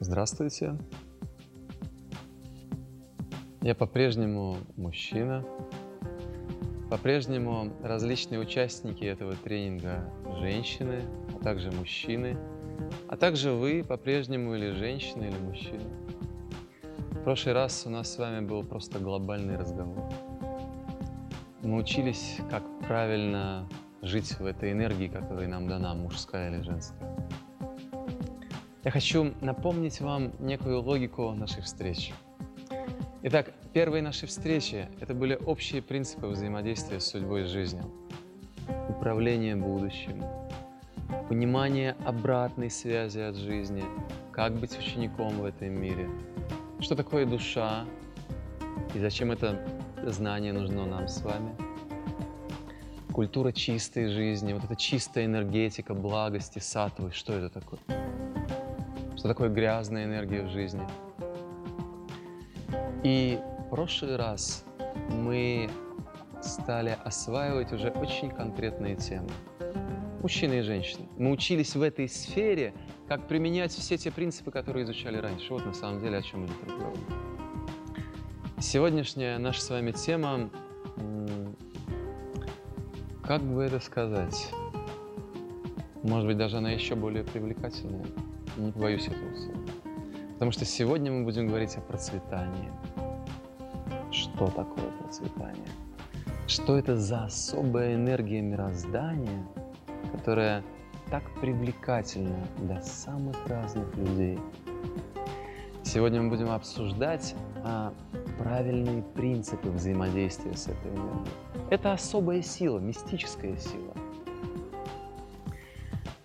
Здравствуйте. Я по-прежнему мужчина. По-прежнему различные участники этого тренинга женщины, а также мужчины. А также вы по-прежнему или женщина, или мужчина. В прошлый раз у нас с вами был просто глобальный разговор. Мы учились, как правильно жить в этой энергии, которая нам дана, мужская или женская. Я хочу напомнить вам некую логику наших встреч. Итак, первые наши встречи – это были общие принципы взаимодействия с судьбой и жизнью. Управление будущим, понимание обратной связи от жизни, как быть учеником в этом мире, что такое душа и зачем это знание нужно нам с вами – культура чистой жизни, вот эта чистая энергетика, благости, сатвы, что это такое? Что такое грязная энергия в жизни? И в прошлый раз мы стали осваивать уже очень конкретные темы. Мужчины и женщины. Мы учились в этой сфере, как применять все те принципы, которые изучали раньше. Вот на самом деле о чем идет разговор. Сегодняшняя наша с вами тема как бы это сказать? Может быть, даже она еще более привлекательная. Не боюсь этого слова. Потому что сегодня мы будем говорить о процветании. Что такое процветание? Что это за особая энергия мироздания, которая так привлекательна для самых разных людей? Сегодня мы будем обсуждать а, правильные принципы взаимодействия с этой энергией. Это особая сила, мистическая сила.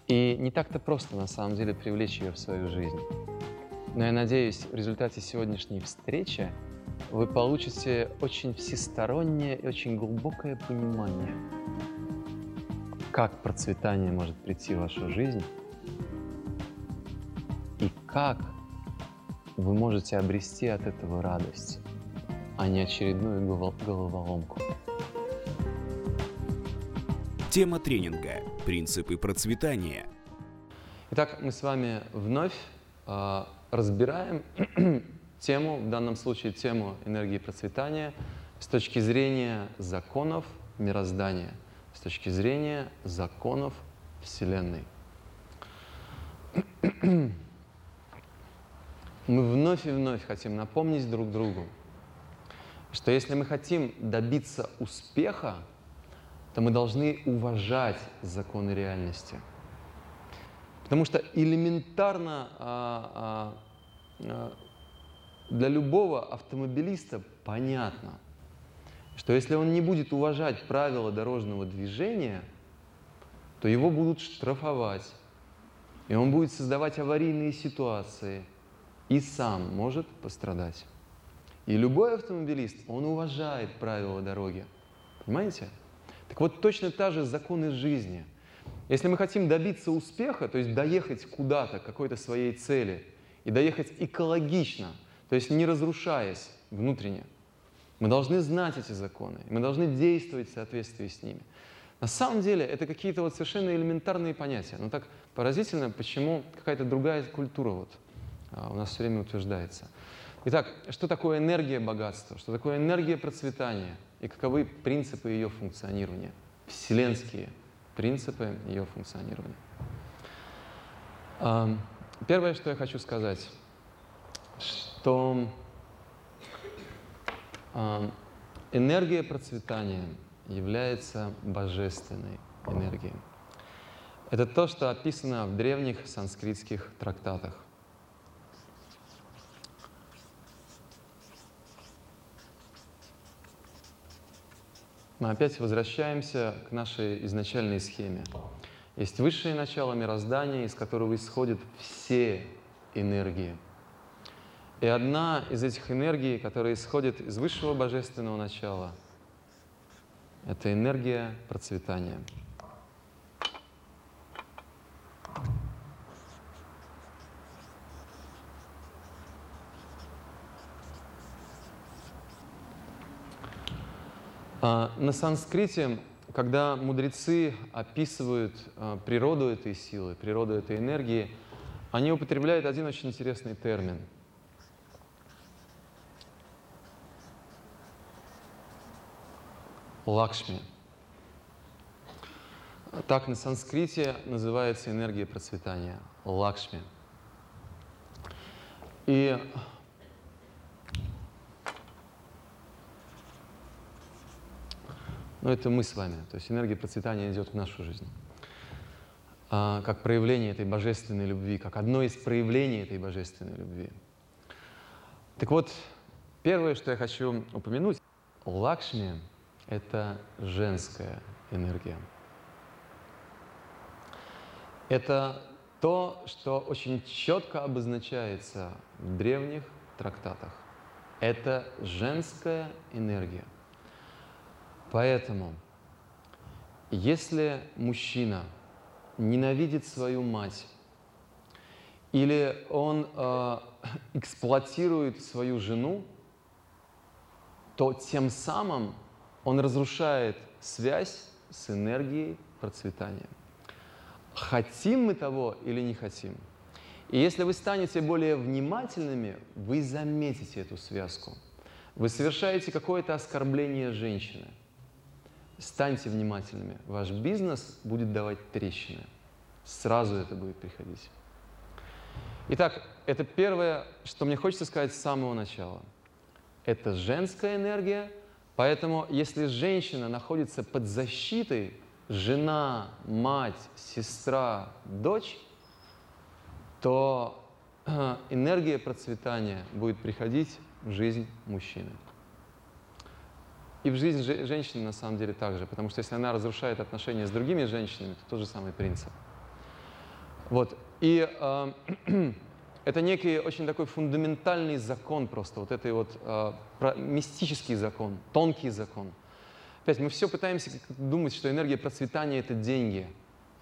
И не так-то просто на самом деле привлечь ее в свою жизнь. Но я надеюсь, в результате сегодняшней встречи вы получите очень всестороннее и очень глубокое понимание, как процветание может прийти в вашу жизнь и как вы можете обрести от этого радость, а не очередную головоломку. Тема тренинга «Принципы процветания». Итак, мы с вами вновь э, разбираем тему, в данном случае тему энергии процветания с точки зрения законов мироздания, с точки зрения законов Вселенной. Мы вновь и вновь хотим напомнить друг другу, что если мы хотим добиться успеха, то мы должны уважать законы реальности. Потому что элементарно а, а, а, для любого автомобилиста понятно, что если он не будет уважать правила дорожного движения, то его будут штрафовать, и он будет создавать аварийные ситуации, и сам может пострадать. И любой автомобилист, он уважает правила дороги. Понимаете? Так вот, точно та же законы жизни. Если мы хотим добиться успеха, то есть доехать куда-то, к какой-то своей цели, и доехать экологично, то есть не разрушаясь внутренне, мы должны знать эти законы, мы должны действовать в соответствии с ними. На самом деле это какие-то вот совершенно элементарные понятия. Но так поразительно, почему какая-то другая культура вот а, у нас все время утверждается. Итак, что такое энергия богатства? Что такое энергия процветания? И каковы принципы ее функционирования? Вселенские принципы ее функционирования. Первое, что я хочу сказать, что энергия процветания является божественной энергией. Это то, что описано в древних санскритских трактатах. Мы опять возвращаемся к нашей изначальной схеме. Есть высшее начало мироздания, из которого исходят все энергии. И одна из этих энергий, которая исходит из высшего божественного начала, это энергия процветания. На санскрите, когда мудрецы описывают а, природу этой силы, природу этой энергии, они употребляют один очень интересный термин. Лакшми. Так на санскрите называется энергия процветания. Лакшми. И ну, это мы с вами. То есть энергия процветания идет в нашу жизнь. А, как проявление этой божественной любви, как одно из проявлений этой божественной любви. Так вот, первое, что я хочу упомянуть, Лакшми — это женская энергия. Это то, что очень четко обозначается в древних трактатах. Это женская энергия. Поэтому, если мужчина ненавидит свою мать, или он э, эксплуатирует свою жену, то тем самым он разрушает связь с энергией процветания. Хотим мы того или не хотим. И если вы станете более внимательными, вы заметите эту связку. Вы совершаете какое-то оскорбление женщины. Станьте внимательными. Ваш бизнес будет давать трещины. Сразу это будет приходить. Итак, это первое, что мне хочется сказать с самого начала. Это женская энергия, поэтому если женщина находится под защитой, жена, мать, сестра, дочь, то э, энергия процветания будет приходить в жизнь мужчины. И в жизнь женщины на самом деле также, потому что если она разрушает отношения с другими женщинами, то тот же самый принцип. Вот. И э, это некий очень такой фундаментальный закон просто, вот этой вот э, про, мистический закон, тонкий закон. Опять, мы все пытаемся думать, что энергия процветания — это деньги.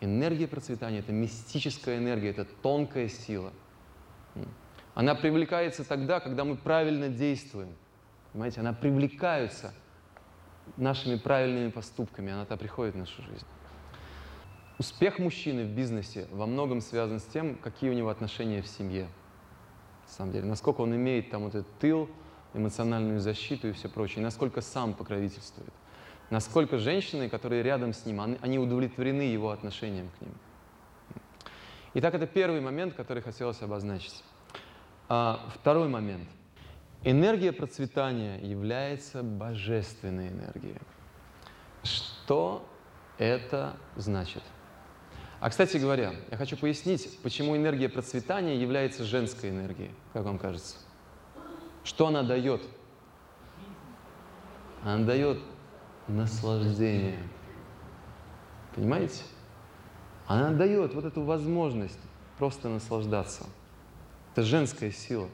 Энергия процветания — это мистическая энергия, это тонкая сила. Она привлекается тогда, когда мы правильно действуем. Понимаете, она привлекается нашими правильными поступками, она-то приходит в нашу жизнь. Успех мужчины в бизнесе во многом связан с тем, какие у него отношения в семье. На самом деле, насколько он имеет там вот этот тыл, эмоциональную защиту и все прочее, насколько сам покровительствует. Насколько женщины, которые рядом с ним, они удовлетворены его отношением к ним. Итак, это первый момент, который хотелось обозначить. А, второй момент. Энергия процветания является божественной энергией. Что это значит? А, кстати говоря, я хочу пояснить, почему энергия процветания является женской энергией, как вам кажется? Что она дает? Она дает наслаждение. Понимаете? Она дает вот эту возможность просто наслаждаться. Это женская сила.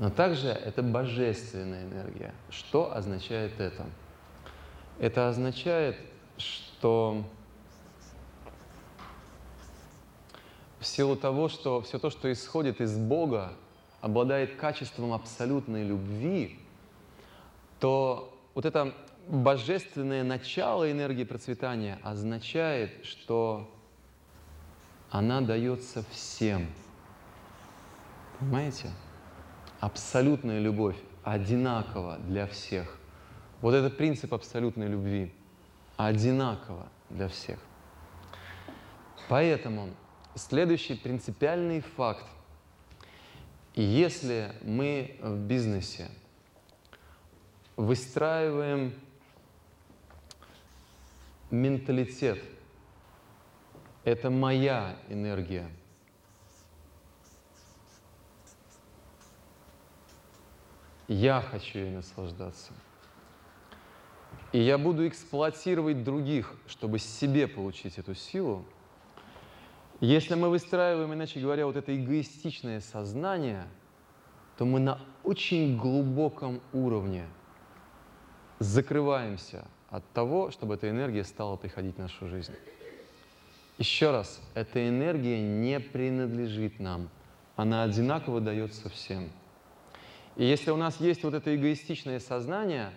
Но также это божественная энергия. Что означает это? Это означает, что в силу того, что все то, что исходит из Бога, обладает качеством абсолютной любви, то вот это божественное начало энергии процветания означает, что она дается всем. Понимаете? Абсолютная любовь одинакова для всех. Вот это принцип абсолютной любви. Одинаково для всех. Поэтому следующий принципиальный факт. Если мы в бизнесе выстраиваем менталитет, это моя энергия, я хочу ей наслаждаться. И я буду эксплуатировать других, чтобы себе получить эту силу – если мы выстраиваем, иначе говоря, вот это эгоистичное сознание, то мы на очень глубоком уровне закрываемся от того, чтобы эта энергия стала приходить в нашу жизнь. Еще раз, эта энергия не принадлежит нам. Она одинаково дается всем. И если у нас есть вот это эгоистичное сознание,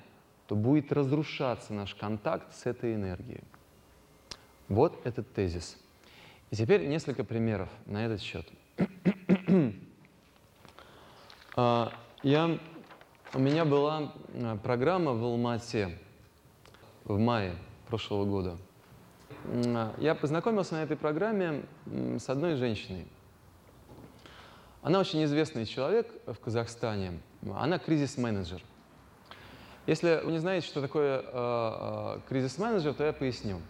то будет разрушаться наш контакт с этой энергией. Вот этот тезис – И теперь несколько примеров на этот счет. А, я, у меня была а, программа в Алмате в мае прошлого года. А, я познакомился на этой программе с одной женщиной. Она очень известный человек в Казахстане. Она кризис-менеджер. Если вы не знаете, что такое э, э, кризис-менеджер, то я поясню.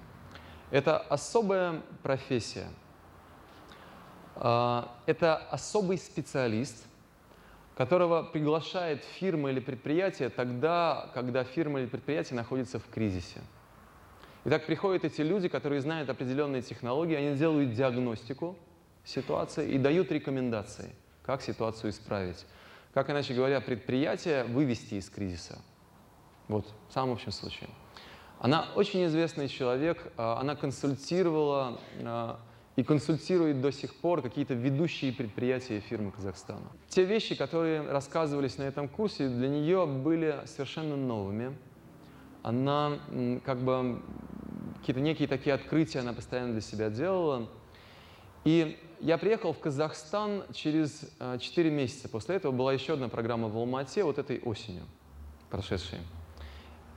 Это особая профессия. Э, это особый специалист, которого приглашает фирма или предприятие тогда, когда фирма или предприятие находится в кризисе. Итак, приходят эти люди, которые знают определенные технологии, они делают диагностику ситуации и дают рекомендации, как ситуацию исправить. Как, иначе говоря, предприятие вывести из кризиса. Вот, в самом общем случае. Она очень известный человек, а, она консультировала а, и консультирует до сих пор какие-то ведущие предприятия фирмы Казахстана. Те вещи, которые рассказывались на этом курсе, для нее были совершенно новыми. Она как бы какие-то некие такие открытия она постоянно для себя делала. И я приехал в Казахстан через 4 а, месяца. После этого была еще одна программа в Алмате, вот этой осенью прошедшей.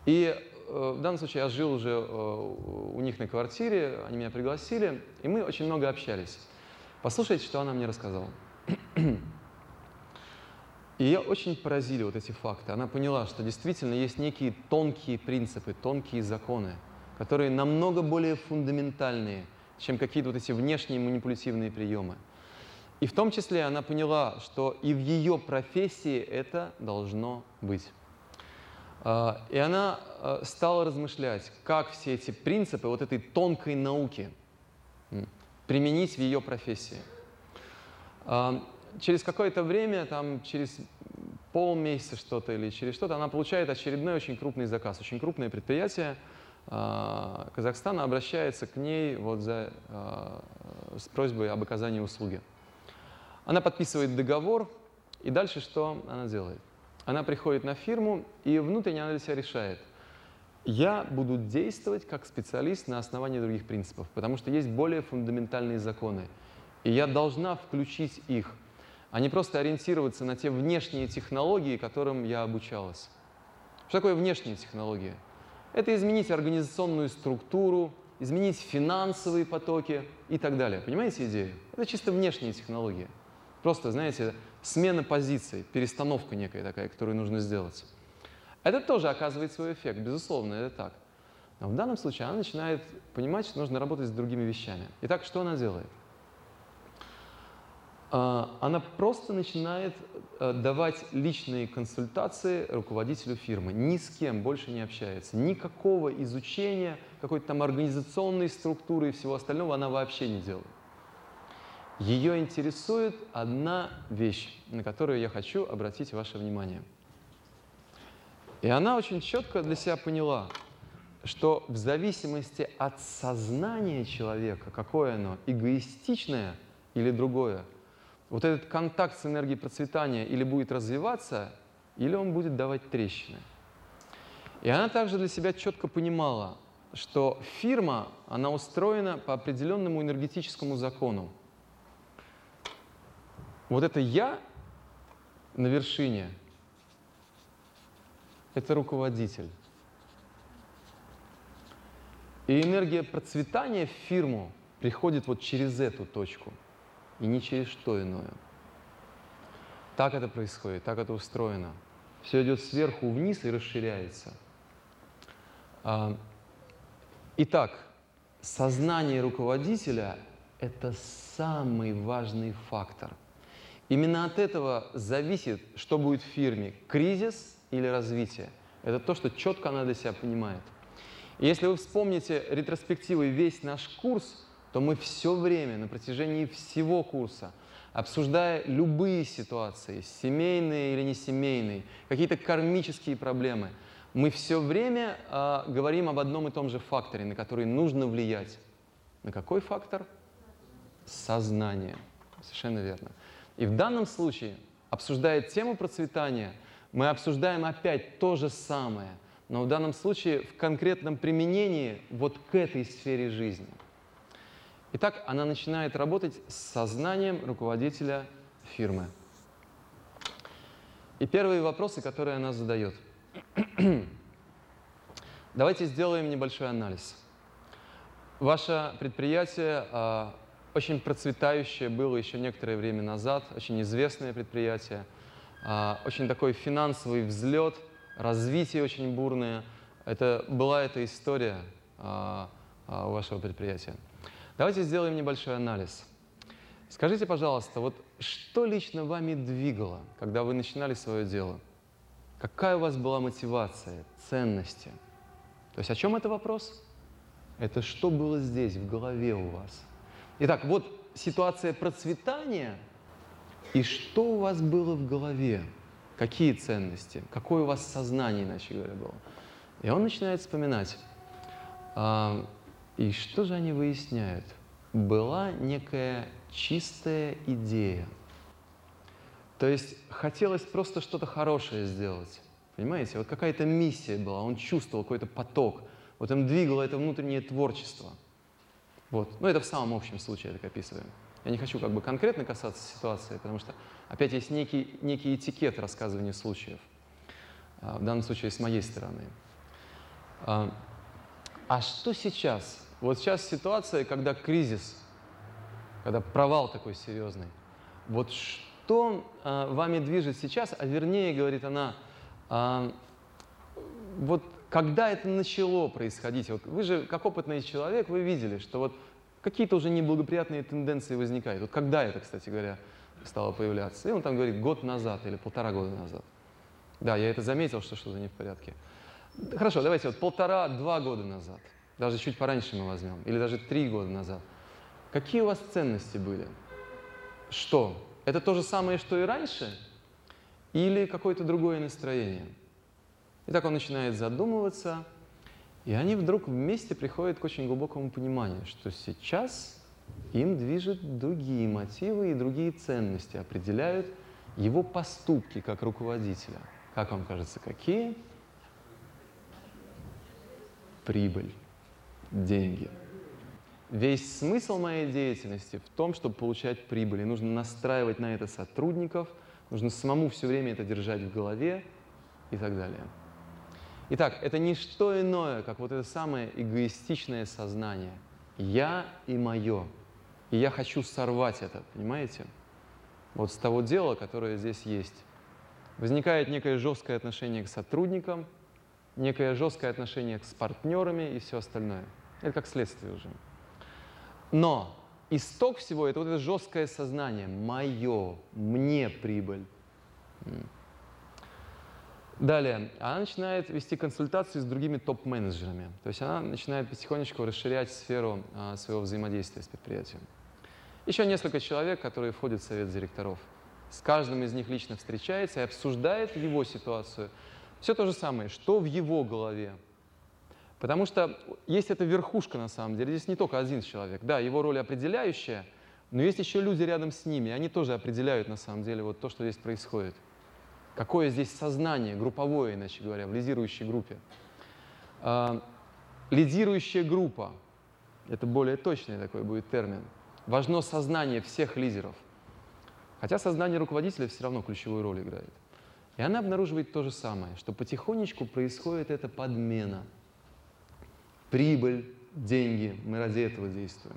И э, в данном случае я жил уже э, у них на квартире, они меня пригласили, и мы очень много общались. Послушайте, что она мне рассказала. И ее очень поразили вот эти факты. Она поняла, что действительно есть некие тонкие принципы, тонкие законы, которые намного более фундаментальные, чем какие-то вот эти внешние манипулятивные приемы. И в том числе она поняла, что и в ее профессии это должно быть. А, и она а, стала размышлять, как все эти принципы вот этой тонкой науки применить в ее профессии. А, через какое-то время, там, через полмесяца что-то или через что-то, она получает очередной очень крупный заказ. Очень крупное предприятие Казахстана обращается к ней вот за, с просьбой об оказании услуги. Она подписывает договор, и дальше что она делает? Она приходит на фирму и внутренне она для себя решает, я буду действовать как специалист на основании других принципов, потому что есть более фундаментальные законы. И я должна включить их, а не просто ориентироваться на те внешние технологии, которым я обучалась. Что такое внешние технологии? Это изменить организационную структуру, изменить финансовые потоки и так далее. Понимаете идею? Это чисто внешние технологии. Просто, знаете, смена позиций, перестановка некая такая, которую нужно сделать. Это тоже оказывает свой эффект, безусловно, это так. Но в данном случае она начинает понимать, что нужно работать с другими вещами. Итак, что она делает? А, она просто начинает э, давать личные консультации руководителю фирмы. Ни с кем больше не общается. Никакого изучения какой-то там организационной структуры и всего остального она вообще не делает. Ее интересует одна вещь, на которую я хочу обратить ваше внимание. И она очень четко для себя поняла, что в зависимости от сознания человека, какое оно, эгоистичное или другое, вот этот контакт с энергией процветания или будет развиваться, или он будет давать трещины. И она также для себя четко понимала, что фирма, она устроена по определенному энергетическому закону. Вот это «я» на вершине – это руководитель. И энергия процветания в фирму приходит вот через эту точку, и не через что иное. Так это происходит, так это устроено. Все идет сверху вниз и расширяется. А, итак, сознание руководителя – это самый важный фактор – Именно от этого зависит, что будет в фирме, кризис или развитие. Это то, что четко она для себя понимает. Если вы вспомните ретроспективы весь наш курс, то мы все время, на протяжении всего курса, обсуждая любые ситуации, семейные или не семейные, какие-то кармические проблемы, мы все время э, говорим об одном и том же факторе, на который нужно влиять. На какой фактор? Сознание. Совершенно верно. И в данном случае, обсуждая тему процветания, мы обсуждаем опять то же самое, но в данном случае в конкретном применении вот к этой сфере жизни. Итак, она начинает работать с сознанием руководителя фирмы. И первые вопросы, которые она задает. Давайте сделаем небольшой анализ. Ваше предприятие э, очень процветающее было еще некоторое время назад, очень известное предприятие, э, очень такой финансовый взлет, развитие очень бурное. Это была эта история э, вашего предприятия. Давайте сделаем небольшой анализ. Скажите, пожалуйста, вот что лично вами двигало, когда вы начинали свое дело? Какая у вас была мотивация, ценности? То есть о чем это вопрос? Это что было здесь, в голове у вас? Итак, вот ситуация процветания, и что у вас было в голове? Какие ценности? Какое у вас сознание, иначе говоря, было? И он начинает вспоминать. И что же они выясняют? Была некая чистая идея. То есть хотелось просто что-то хорошее сделать. Понимаете? Вот какая-то миссия была, он чувствовал какой-то поток. Вот им двигало это внутреннее творчество. Вот. Ну, это в самом общем случае я так описываю. Я не хочу как бы конкретно касаться ситуации, потому что опять есть некий, некий этикет рассказывания случаев. А, в данном случае с моей стороны. А, а что сейчас? Вот сейчас ситуация, когда кризис, когда провал такой серьезный. Вот что а, вами движет сейчас, а вернее, говорит она, а, вот когда это начало происходить, вот вы же как опытный человек, вы видели, что вот какие-то уже неблагоприятные тенденции возникают. Вот когда это, кстати говоря, стало появляться? И он там говорит, год назад или полтора года назад. Да, я это заметил, что что-то не в порядке. Хорошо, давайте вот полтора-два года назад, даже чуть пораньше мы возьмем, или даже три года назад. Какие у вас ценности были? Что? Это то же самое, что и раньше? Или какое-то другое настроение? И так он начинает задумываться, и они вдруг вместе приходят к очень глубокому пониманию, что сейчас им движет другие мотивы и другие ценности, определяют его поступки как руководителя. Как вам кажется, какие? Прибыль, деньги. Весь смысл моей деятельности в том, чтобы получать прибыль. И нужно настраивать на это сотрудников, нужно самому все время это держать в голове и так далее. Итак, это не что иное, как вот это самое эгоистичное сознание. Я и мое. И я хочу сорвать это, понимаете? Вот с того дела, которое здесь есть. Возникает некое жесткое отношение к сотрудникам, некое жесткое отношение с партнерами и все остальное. Это как следствие уже. Но исток всего это вот это жесткое сознание. Мое, мне прибыль. Далее, она начинает вести консультации с другими топ-менеджерами. То есть она начинает потихонечку расширять сферу а, своего взаимодействия с предприятием. Еще несколько человек, которые входят в совет директоров. С каждым из них лично встречается и обсуждает его ситуацию. Все то же самое, что в его голове. Потому что есть эта верхушка на самом деле. Здесь не только один человек. Да, его роль определяющая, но есть еще люди рядом с ними. Они тоже определяют на самом деле вот то, что здесь происходит. Какое здесь сознание, групповое, иначе говоря, в лидирующей группе. А, лидирующая группа, это более точный такой будет термин. Важно сознание всех лидеров. Хотя сознание руководителя все равно ключевую роль играет. И она обнаруживает то же самое, что потихонечку происходит эта подмена. Прибыль, деньги, мы ради этого действуем.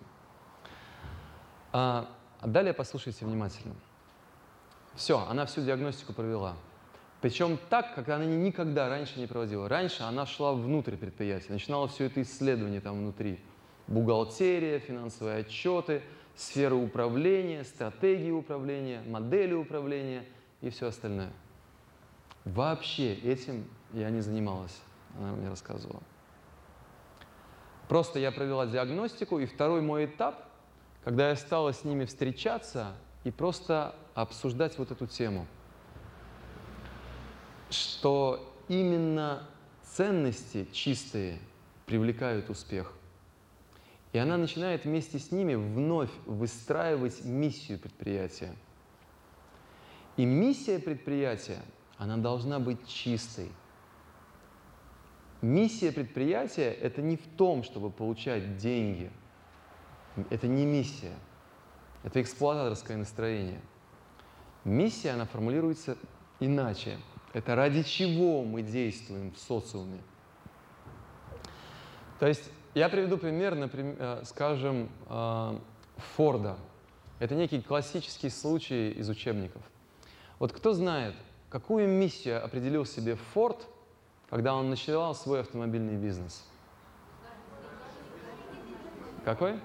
А, далее послушайте внимательно. Все, она всю диагностику провела. Причем так, как она никогда раньше не проводила. Раньше она шла внутрь предприятия, начинала все это исследование там внутри. Бухгалтерия, финансовые отчеты, сфера управления, стратегии управления, модели управления и все остальное. Вообще этим я не занималась, она мне рассказывала. Просто я провела диагностику, и второй мой этап, когда я стала с ними встречаться и просто обсуждать вот эту тему – что именно ценности чистые привлекают успех. И она начинает вместе с ними вновь выстраивать миссию предприятия. И миссия предприятия, она должна быть чистой. Миссия предприятия – это не в том, чтобы получать деньги. Это не миссия. Это эксплуататорское настроение. Миссия, она формулируется иначе. Это ради чего мы действуем в социуме. То есть я приведу пример, например, э, скажем, э, Форда. Это некий классический случай из учебников. Вот кто знает, какую миссию определил себе Форд, когда он начинал свой автомобильный бизнес? Какой?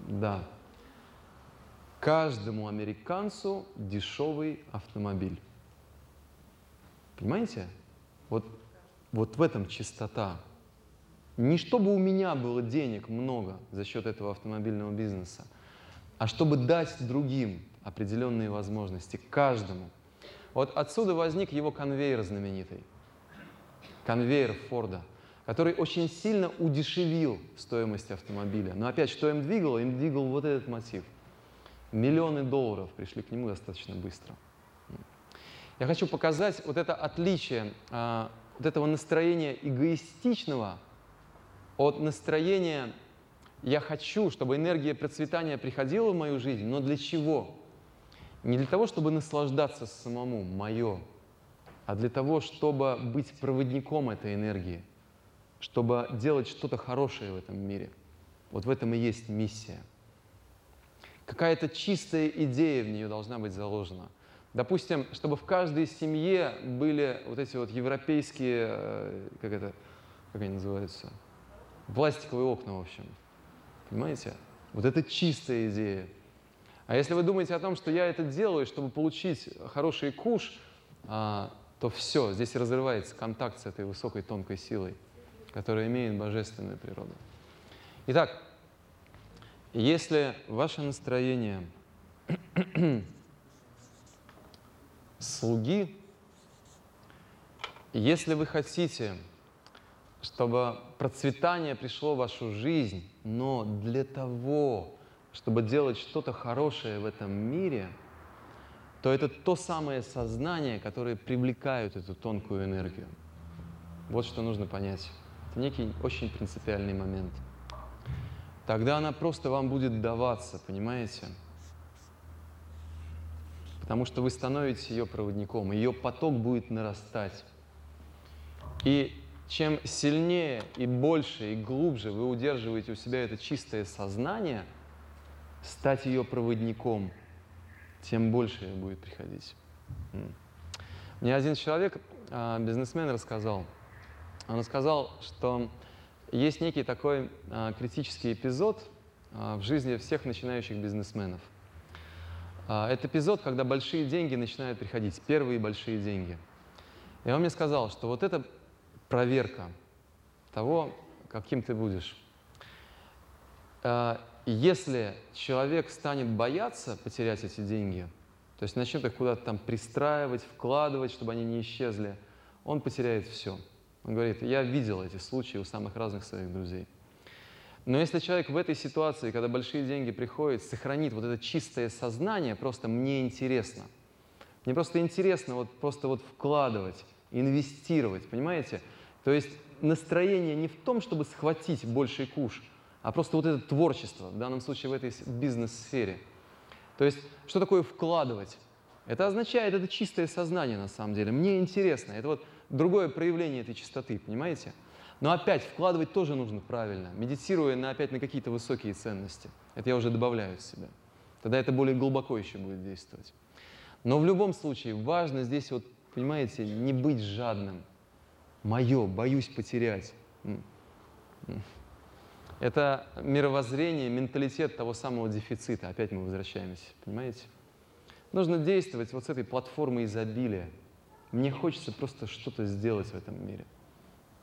Да. Каждому американцу дешевый автомобиль. Понимаете? Вот, вот в этом чистота. Не чтобы у меня было денег много за счет этого автомобильного бизнеса, а чтобы дать другим определенные возможности, каждому. Вот отсюда возник его конвейер знаменитый. Конвейер Форда, который очень сильно удешевил стоимость автомобиля. Но опять, что им двигало? Им двигал вот этот мотив. Миллионы долларов пришли к нему достаточно быстро. Я хочу показать вот это отличие а, вот этого настроения эгоистичного от настроения «я хочу, чтобы энергия процветания приходила в мою жизнь», но для чего? Не для того, чтобы наслаждаться самому, мое, а для того, чтобы быть проводником этой энергии, чтобы делать что-то хорошее в этом мире. Вот в этом и есть миссия. Какая-то чистая идея в нее должна быть заложена. Допустим, чтобы в каждой семье были вот эти вот европейские, э, как это, как они называются, пластиковые окна, в общем. Понимаете? Вот это чистая идея. А если вы думаете о том, что я это делаю, чтобы получить хороший куш, а, то все, здесь разрывается контакт с этой высокой тонкой силой, которая имеет божественную природу. Итак, если ваше настроение слуги, если вы хотите чтобы процветание пришло в вашу жизнь, но для того, чтобы делать что-то хорошее в этом мире, то это то самое сознание, которое привлекает эту тонкую энергию. Вот что нужно понять. Это некий очень принципиальный момент. Тогда она просто вам будет даваться, понимаете? Потому что вы становитесь ее проводником, ее поток будет нарастать. И чем сильнее и больше и глубже вы удерживаете у себя это чистое сознание, стать ее проводником, тем больше будет приходить. Мне один человек, а, бизнесмен, рассказал. Он сказал, что есть некий такой а, критический эпизод а, в жизни всех начинающих бизнесменов. Это эпизод, когда большие деньги начинают приходить, первые большие деньги. И он мне сказал, что вот это проверка того, каким ты будешь. Если человек станет бояться потерять эти деньги, то есть начнет их куда-то там пристраивать, вкладывать, чтобы они не исчезли, он потеряет все. Он говорит, я видел эти случаи у самых разных своих друзей. Но если человек в этой ситуации, когда большие деньги приходят, сохранит вот это чистое сознание, просто мне интересно. Мне просто интересно вот просто вот вкладывать, инвестировать, понимаете? То есть настроение не в том, чтобы схватить больший куш, а просто вот это творчество, в данном случае в этой бизнес-сфере. То есть что такое вкладывать? Это означает, это чистое сознание на самом деле. Мне интересно. Это вот другое проявление этой чистоты, понимаете? Но опять вкладывать тоже нужно правильно, медитируя на, опять на какие-то высокие ценности. Это я уже добавляю в себя. Тогда это более глубоко еще будет действовать. Но в любом случае важно здесь вот, понимаете, не быть жадным – мое, боюсь потерять. Это мировоззрение, менталитет того самого дефицита. Опять мы возвращаемся, понимаете? Нужно действовать вот с этой платформой изобилия. Мне хочется просто что-то сделать в этом мире.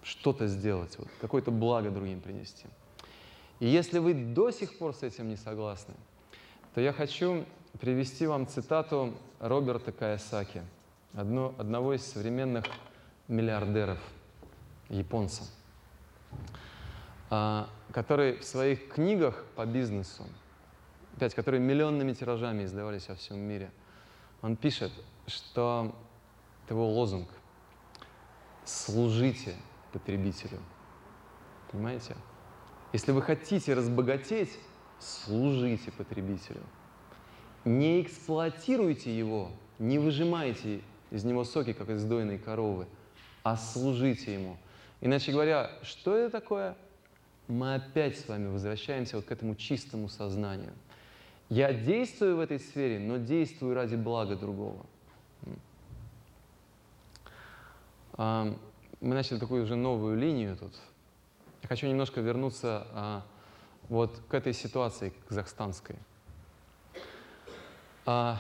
Что-то сделать, вот, какое-то благо другим принести. И если вы до сих пор с этим не согласны, то я хочу привести вам цитату Роберта Каясаки, одно, одного из современных миллиардеров, японца, который в своих книгах по бизнесу, опять, которые миллионными тиражами издавались во всем мире, он пишет, что его лозунг «служите потребителю». Понимаете? Если вы хотите разбогатеть, служите потребителю. Не эксплуатируйте его, не выжимайте из него соки, как из дойной коровы, а служите ему. Иначе говоря, что это такое? Мы опять с вами возвращаемся вот к этому чистому сознанию. Я действую в этой сфере, но действую ради блага другого. Мы начали такую уже новую линию тут. Я хочу немножко вернуться а, вот к этой ситуации казахстанской. А,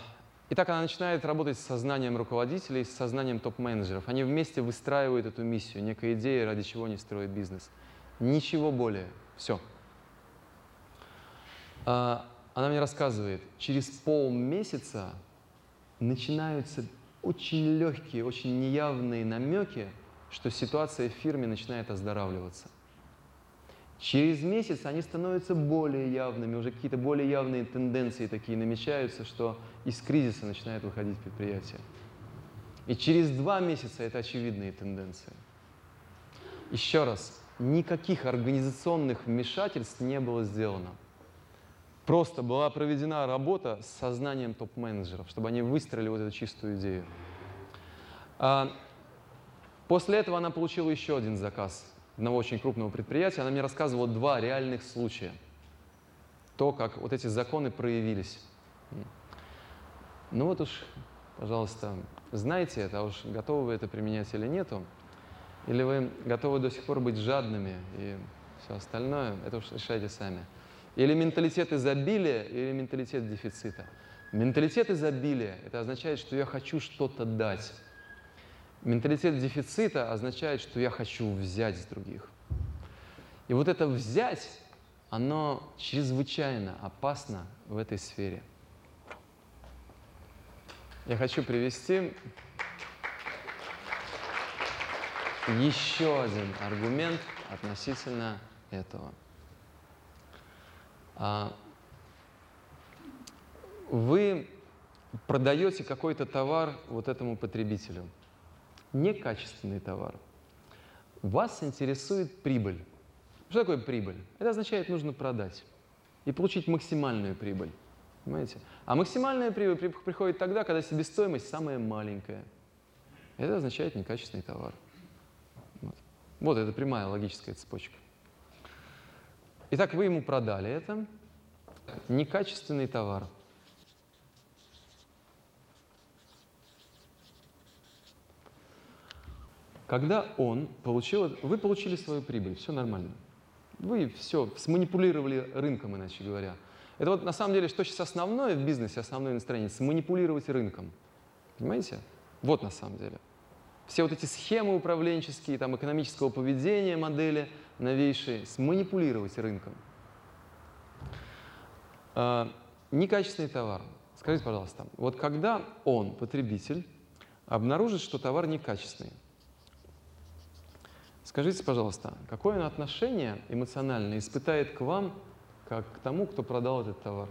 итак, она начинает работать с сознанием руководителей, с сознанием топ-менеджеров. Они вместе выстраивают эту миссию, некая идея, ради чего они строят бизнес. Ничего более. Все. А, она мне рассказывает, через полмесяца начинаются очень легкие, очень неявные намеки, что ситуация в фирме начинает оздоравливаться. Через месяц они становятся более явными, уже какие-то более явные тенденции такие намечаются, что из кризиса начинает выходить предприятие. И через два месяца это очевидные тенденции. Еще раз, никаких организационных вмешательств не было сделано. Просто была проведена работа с сознанием топ-менеджеров, чтобы они выстроили вот эту чистую идею. А, после этого она получила еще один заказ одного очень крупного предприятия. Она мне рассказывала два реальных случая. То, как вот эти законы проявились. Ну вот уж, пожалуйста, знаете это, а уж готовы вы это применять или нету. Или вы готовы до сих пор быть жадными и все остальное, это уж решайте сами. Или менталитет изобилия, или менталитет дефицита. Менталитет изобилия – это означает, что я хочу что-то дать. Менталитет дефицита означает, что я хочу взять с других. И вот это взять, оно чрезвычайно опасно в этой сфере. Я хочу привести еще один аргумент относительно этого. А, вы продаете какой-то товар вот этому потребителю, некачественный товар. Вас интересует прибыль. Что такое прибыль? Это означает, нужно продать и получить максимальную прибыль. Понимаете? А максимальная прибыль приходит тогда, когда себестоимость самая маленькая. Это означает некачественный товар. Вот, это прямая логическая цепочка. Итак, вы ему продали это. Некачественный товар. Когда он получил, вы получили свою прибыль, все нормально. Вы все сманипулировали рынком, иначе говоря. Это вот на самом деле, что сейчас основное в бизнесе, основное настроение, сманипулировать рынком. Понимаете? Вот на самом деле. Все вот эти схемы управленческие, там, экономического поведения, модели новейшие, сманипулировать рынком. А, некачественный товар. Скажите, пожалуйста, вот когда он, потребитель, обнаружит, что товар некачественный, скажите, пожалуйста, какое он отношение эмоциональное испытает к вам, как к тому, кто продал этот товар?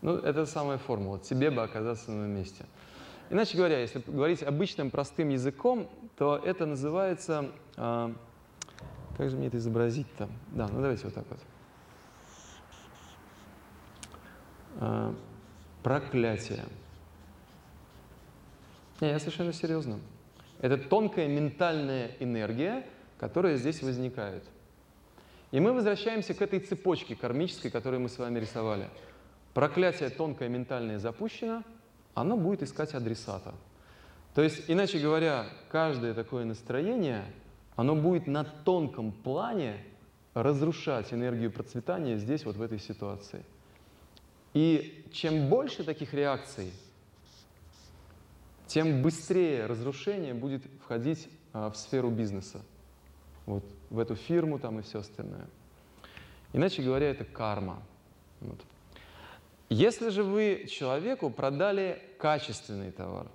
Ну, это самая формула. Тебе бы оказаться на месте. Иначе говоря, если говорить обычным простым языком, то это называется... Э, как же мне это изобразить-то? Да, ну давайте вот так вот. Э, проклятие. Не, я совершенно серьезно. Это тонкая ментальная энергия, которая здесь возникает. И мы возвращаемся к этой цепочке кармической, которую мы с вами рисовали. Проклятие тонкое ментальное запущено – оно будет искать адресата. То есть, иначе говоря, каждое такое настроение, оно будет на тонком плане разрушать энергию процветания здесь, вот в этой ситуации. И чем больше таких реакций, тем быстрее разрушение будет входить а, в сферу бизнеса, вот, в эту фирму там и все остальное. Иначе говоря, это карма. Вот. Если же вы человеку продали качественный товар,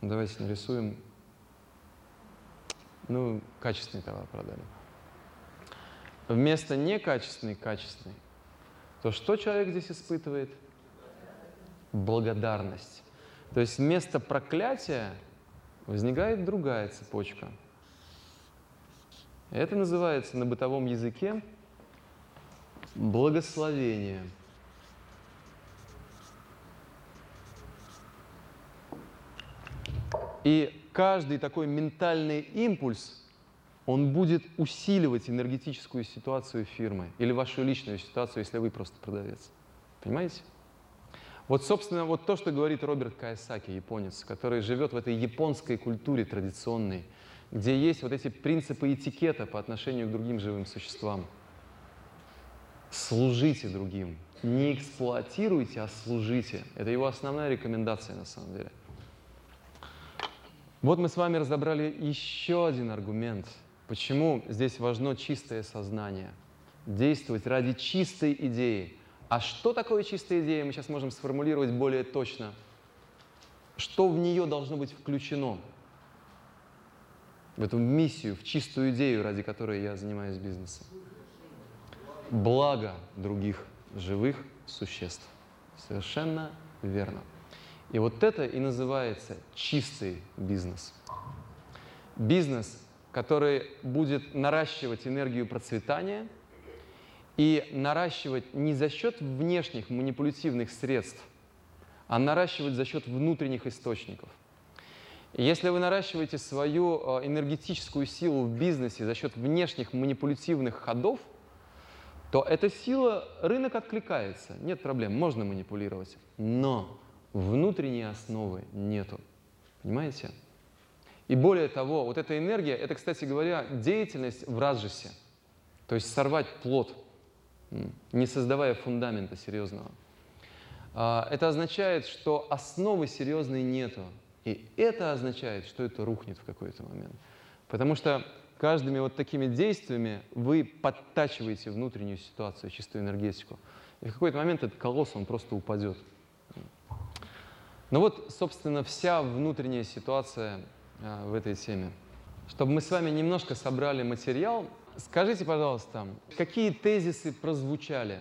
давайте нарисуем, ну, качественный товар продали. Вместо некачественный, качественный, то что человек здесь испытывает? Благодарность. То есть вместо проклятия возникает другая цепочка. Это называется на бытовом языке благословение. И каждый такой ментальный импульс, он будет усиливать энергетическую ситуацию фирмы или вашу личную ситуацию, если вы просто продавец. Понимаете? Вот, собственно, вот то, что говорит Роберт Кайсаки, японец, который живет в этой японской культуре традиционной, где есть вот эти принципы этикета по отношению к другим живым существам. Служите другим. Не эксплуатируйте, а служите. Это его основная рекомендация на самом деле. Вот мы с вами разобрали еще один аргумент, почему здесь важно чистое сознание. Действовать ради чистой идеи. А что такое чистая идея, мы сейчас можем сформулировать более точно. Что в нее должно быть включено? В эту миссию, в чистую идею, ради которой я занимаюсь бизнесом. Благо других живых существ. Совершенно верно. И вот это и называется чистый бизнес. Бизнес, который будет наращивать энергию процветания и наращивать не за счет внешних манипулятивных средств, а наращивать за счет внутренних источников. Если вы наращиваете свою э, энергетическую силу в бизнесе за счет внешних манипулятивных ходов, то эта сила, рынок откликается, нет проблем, можно манипулировать. Но внутренней основы нету. Понимаете? И более того, вот эта энергия, это, кстати говоря, деятельность в раджасе. То есть сорвать плод, не создавая фундамента серьезного. А, это означает, что основы серьезной нету. И это означает, что это рухнет в какой-то момент. Потому что каждыми вот такими действиями вы подтачиваете внутреннюю ситуацию, чистую энергетику. И в какой-то момент этот колосс, он просто упадет. Ну вот, собственно, вся внутренняя ситуация а, в этой теме. Чтобы мы с вами немножко собрали материал, скажите, пожалуйста, какие тезисы прозвучали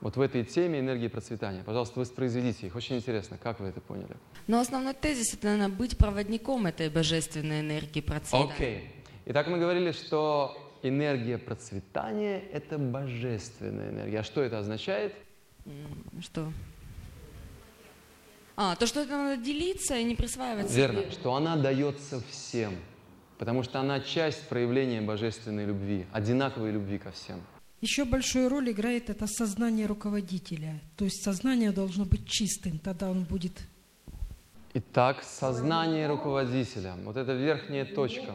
вот в этой теме энергии процветания? Пожалуйста, воспроизведите их. Очень интересно, как вы это поняли? Но основной тезис – это, наверное, быть проводником этой божественной энергии процветания. Окей. Okay. Итак, мы говорили, что энергия процветания – это божественная энергия. А что это означает? Что? А, то, что это надо делиться и не присваивать Верно, себе. что она дается всем, потому что она часть проявления божественной любви, одинаковой любви ко всем. Еще большую роль играет это сознание руководителя. То есть сознание должно быть чистым, тогда он будет... Итак, сознание руководителя, вот это верхняя точка.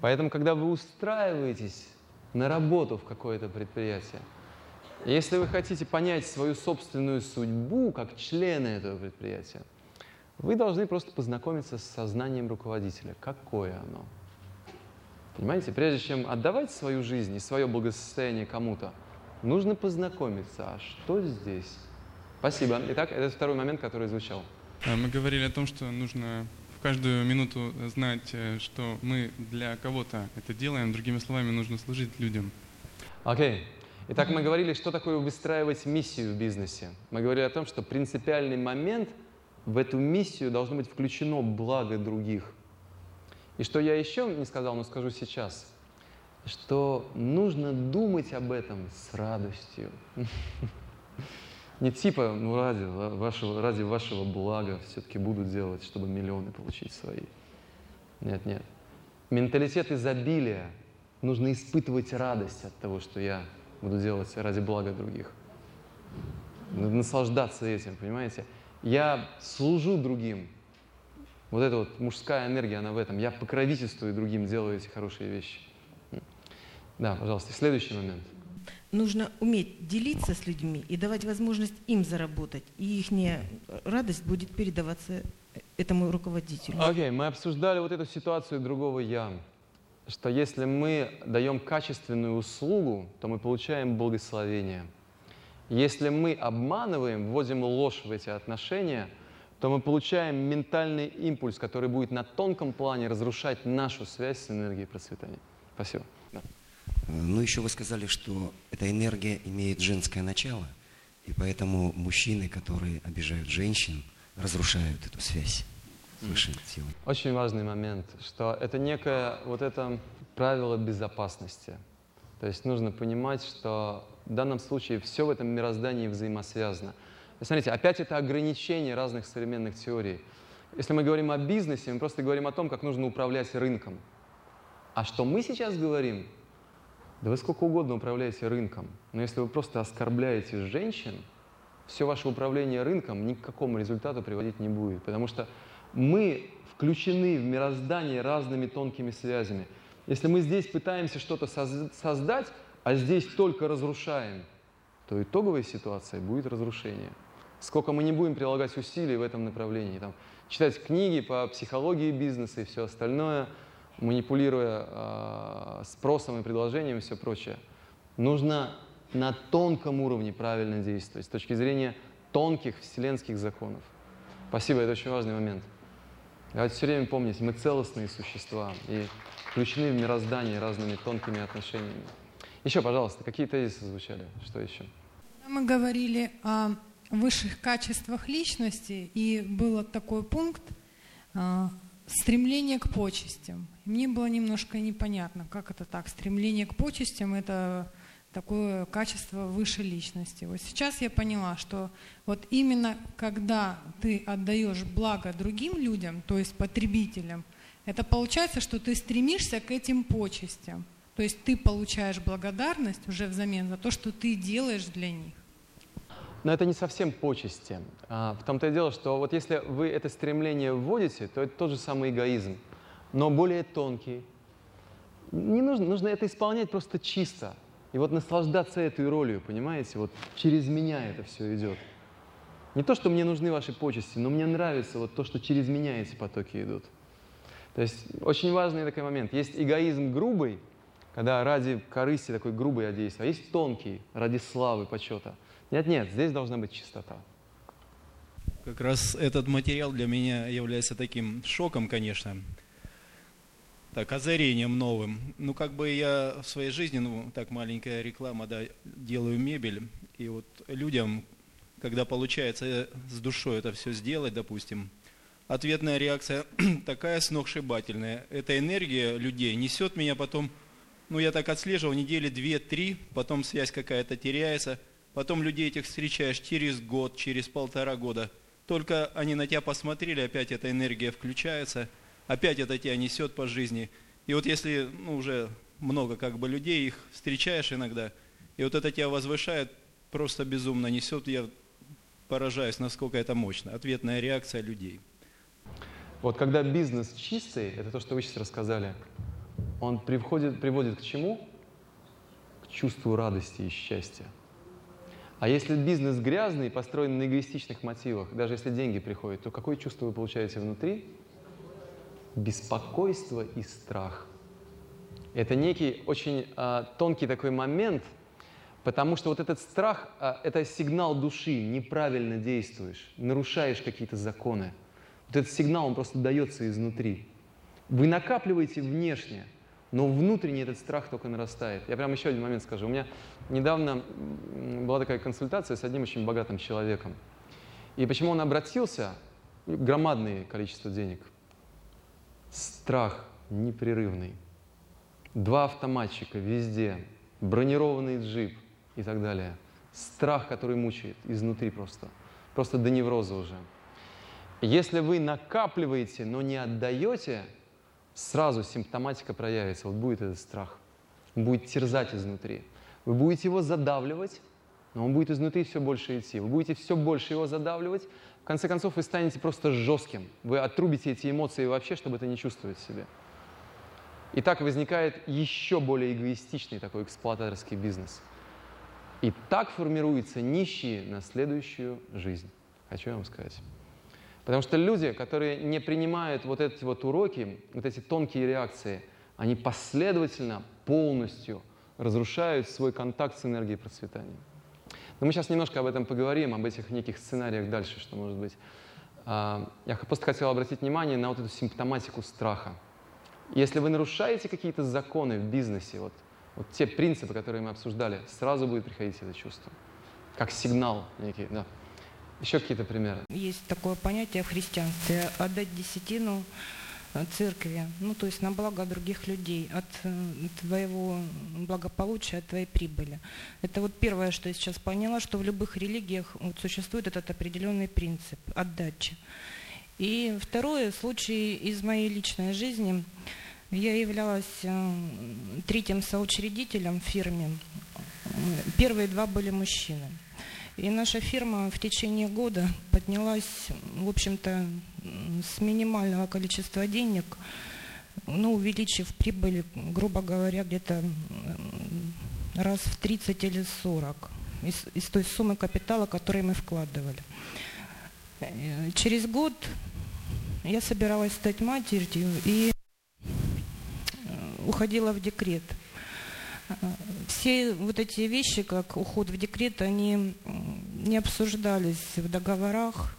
Поэтому, когда вы устраиваетесь на работу в какое-то предприятие, если вы хотите понять свою собственную судьбу как члены этого предприятия, вы должны просто познакомиться с сознанием руководителя. Какое оно? Понимаете, прежде чем отдавать свою жизнь и свое благосостояние кому-то, нужно познакомиться, а что здесь? Спасибо. Итак, это второй момент, который звучал. А, мы говорили о том, что нужно в каждую минуту знать, э, что мы для кого-то это делаем. Другими словами, нужно служить людям. Окей. Okay. Итак, мы говорили, что такое выстраивать миссию в бизнесе. Мы говорили о том, что принципиальный момент в эту миссию должно быть включено благо других. И что я еще не сказал, но скажу сейчас, что нужно думать об этом с радостью. Не типа, ну ради вашего, ради вашего блага все-таки буду делать, чтобы миллионы получить свои. Нет, нет. Менталитет изобилия. Нужно испытывать радость от того, что я буду делать ради блага других. Наслаждаться этим, понимаете? Я служу другим. Вот эта вот мужская энергия, она в этом. Я покровительствую другим, делаю эти хорошие вещи. Да, пожалуйста, следующий момент. Нужно уметь делиться с людьми и давать возможность им заработать. И их радость будет передаваться этому руководителю. Окей, okay, мы обсуждали вот эту ситуацию другого «я» что если мы даем качественную услугу, то мы получаем благословение. Если мы обманываем, вводим ложь в эти отношения, то мы получаем ментальный импульс, который будет на тонком плане разрушать нашу связь с энергией процветания. Спасибо. Да. Ну, еще вы сказали, что эта энергия имеет женское начало, и поэтому мужчины, которые обижают женщин, разрушают эту связь высшей силы. Очень важный момент, что это некое вот это правило безопасности. То есть нужно понимать, что в данном случае все в этом мироздании взаимосвязано. Смотрите, опять это ограничение разных современных теорий. Если мы говорим о бизнесе, мы просто говорим о том, как нужно управлять рынком. А что мы сейчас говорим? Да вы сколько угодно управляете рынком, но если вы просто оскорбляете женщин, все ваше управление рынком ни к какому результату приводить не будет, потому что мы включены в мироздание разными тонкими связями. Если мы здесь пытаемся что-то соз- создать, а здесь только разрушаем, то итоговая ситуация будет разрушение. Сколько мы не будем прилагать усилий в этом направлении, там, читать книги по психологии бизнеса и все остальное, манипулируя э, спросом и предложением и все прочее, нужно на тонком уровне правильно действовать с точки зрения тонких вселенских законов. Спасибо, это очень важный момент. Давайте все время помнить, мы целостные существа и включены в мироздание разными тонкими отношениями. Еще, пожалуйста, какие тезисы звучали? Что еще? Мы говорили о высших качествах личности, и был такой пункт а, стремление к почестям. Мне было немножко непонятно, как это так. Стремление к почестям – это такое качество высшей личности. Вот сейчас я поняла, что вот именно когда ты отдаешь благо другим людям, то есть потребителям, это получается, что ты стремишься к этим почестям. То есть ты получаешь благодарность уже взамен за то, что ты делаешь для них. Но это не совсем почести. А, в том-то и дело, что вот если вы это стремление вводите, то это тот же самый эгоизм, но более тонкий. Не нужно, нужно это исполнять просто чисто. И вот наслаждаться этой ролью, понимаете? Вот через меня это все идет. Не то, что мне нужны ваши почести, но мне нравится вот то, что через меня эти потоки идут. То есть очень важный такой момент. Есть эгоизм грубый, когда ради корысти такой грубый я действую, а есть тонкий, ради славы, почета. Нет, нет, здесь должна быть чистота. Как раз этот материал для меня является таким шоком, конечно, так, озарением новым. Ну, как бы я в своей жизни, ну, так, маленькая реклама, да, делаю мебель, и вот людям, когда получается с душой это все сделать, допустим, ответная реакция такая сногсшибательная. Эта энергия людей несет меня потом, ну, я так отслеживал, недели две-три, потом связь какая-то теряется, потом людей этих встречаешь через год, через полтора года. Только они на тебя посмотрели, опять эта энергия включается – опять это тебя несет по жизни. И вот если ну, уже много как бы людей, их встречаешь иногда, и вот это тебя возвышает, просто безумно несет, я поражаюсь, насколько это мощно. Ответная реакция людей. Вот когда бизнес чистый, это то, что вы сейчас рассказали, он приводит, приводит к чему? К чувству радости и счастья. А если бизнес грязный, построен на эгоистичных мотивах, даже если деньги приходят, то какое чувство вы получаете внутри? Беспокойство и страх. Это некий очень а, тонкий такой момент, потому что вот этот страх а, – это сигнал души, неправильно действуешь, нарушаешь какие-то законы. Вот этот сигнал, он просто дается изнутри. Вы накапливаете внешне, но внутренне этот страх только нарастает. Я прям еще один момент скажу. У меня недавно была такая консультация с одним очень богатым человеком. И почему он обратился? Громадное количество денег – Страх непрерывный. Два автоматчика везде, бронированный джип и так далее. Страх, который мучает изнутри просто. Просто до невроза уже. Если вы накапливаете, но не отдаете, сразу симптоматика проявится. Вот будет этот страх. Будет терзать изнутри. Вы будете его задавливать, но он будет изнутри все больше идти. Вы будете все больше его задавливать, конце концов, вы станете просто жестким. Вы отрубите эти эмоции вообще, чтобы это не чувствовать в себе. И так возникает еще более эгоистичный такой эксплуататорский бизнес. И так формируются нищие на следующую жизнь. Хочу вам сказать. Потому что люди, которые не принимают вот эти вот уроки, вот эти тонкие реакции, они последовательно, полностью разрушают свой контакт с энергией процветания. Но мы сейчас немножко об этом поговорим, об этих неких сценариях дальше, что может быть. А, я просто хотел обратить внимание на вот эту симптоматику страха. Если вы нарушаете какие-то законы в бизнесе, вот, вот те принципы, которые мы обсуждали, сразу будет приходить это чувство. Как сигнал некий, да. Еще какие-то примеры? Есть такое понятие в христианстве – отдать десятину церкви, ну то есть на благо других людей, от э, твоего благополучия, от твоей прибыли. Это вот первое, что я сейчас поняла, что в любых религиях вот существует этот определенный принцип отдачи. И второе, случай из моей личной жизни. Я являлась э, третьим соучредителем в фирме. Первые два были мужчины. И наша фирма в течение года поднялась, в общем-то, с минимального количества денег, ну, увеличив прибыль, грубо говоря, где-то раз в 30 или 40 из, из той суммы капитала, которую мы вкладывали. Э, через год я собиралась стать матерью и э, уходила в декрет. Э, все вот эти вещи, как уход в декрет, они не обсуждались в договорах.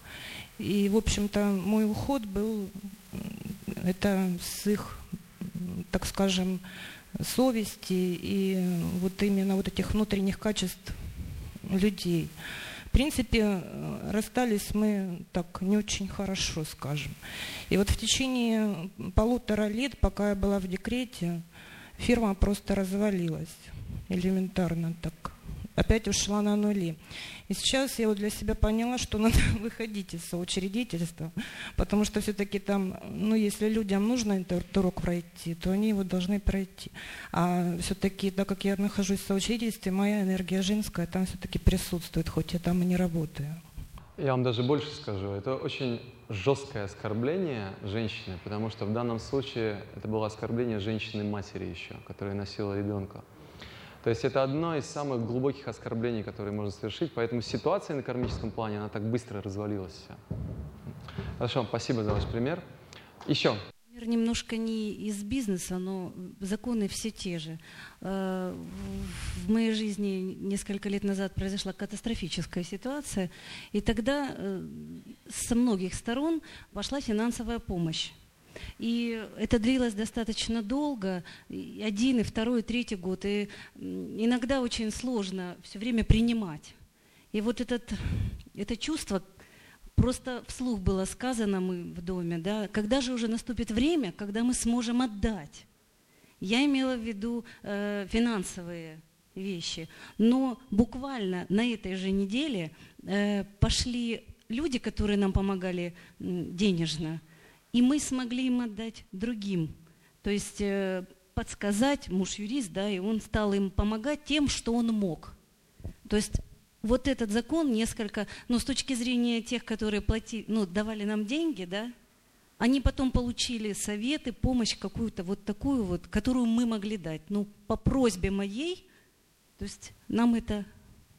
И, в общем-то, мой уход был, это с их, так скажем, совести и вот именно вот этих внутренних качеств людей. В принципе, расстались мы так не очень хорошо, скажем. И вот в течение полутора лет, пока я была в декрете, фирма просто развалилась. Элементарно так. Опять ушла на нули. И сейчас я вот для себя поняла, что надо выходить из соучредительства, потому что все-таки там, ну, если людям нужно этот урок пройти, то они его должны пройти. А все-таки, так как я нахожусь в соучредительстве, моя энергия женская там все-таки присутствует, хоть я там и не работаю. Я вам даже больше скажу. Это очень жесткое оскорбление женщины, потому что в данном случае это было оскорбление женщины-матери еще, которая носила ребенка. То есть это одно из самых глубоких оскорблений, которые можно совершить, поэтому ситуация на кармическом плане, она так быстро развалилась. Хорошо, спасибо за ваш пример. Еще. Немножко не из бизнеса, но законы все те же. Э, в моей жизни несколько лет назад произошла катастрофическая ситуация, и тогда э, со многих сторон пошла финансовая помощь. И это длилось достаточно долго, и один, и второй, и третий год. И иногда очень сложно все время принимать. И вот этот, это чувство, просто вслух было сказано мы в доме, да, когда же уже наступит время, когда мы сможем отдать. Я имела в виду э, финансовые вещи. Но буквально на этой же неделе э, пошли люди, которые нам помогали денежно, и мы смогли им отдать другим. То есть э, подсказать, муж юрист, да, и он стал им помогать тем, что он мог. То есть вот этот закон несколько, ну, с точки зрения тех, которые платили, ну, давали нам деньги, да, они потом получили советы, помощь какую-то вот такую вот, которую мы могли дать. Ну, по просьбе моей, то есть нам это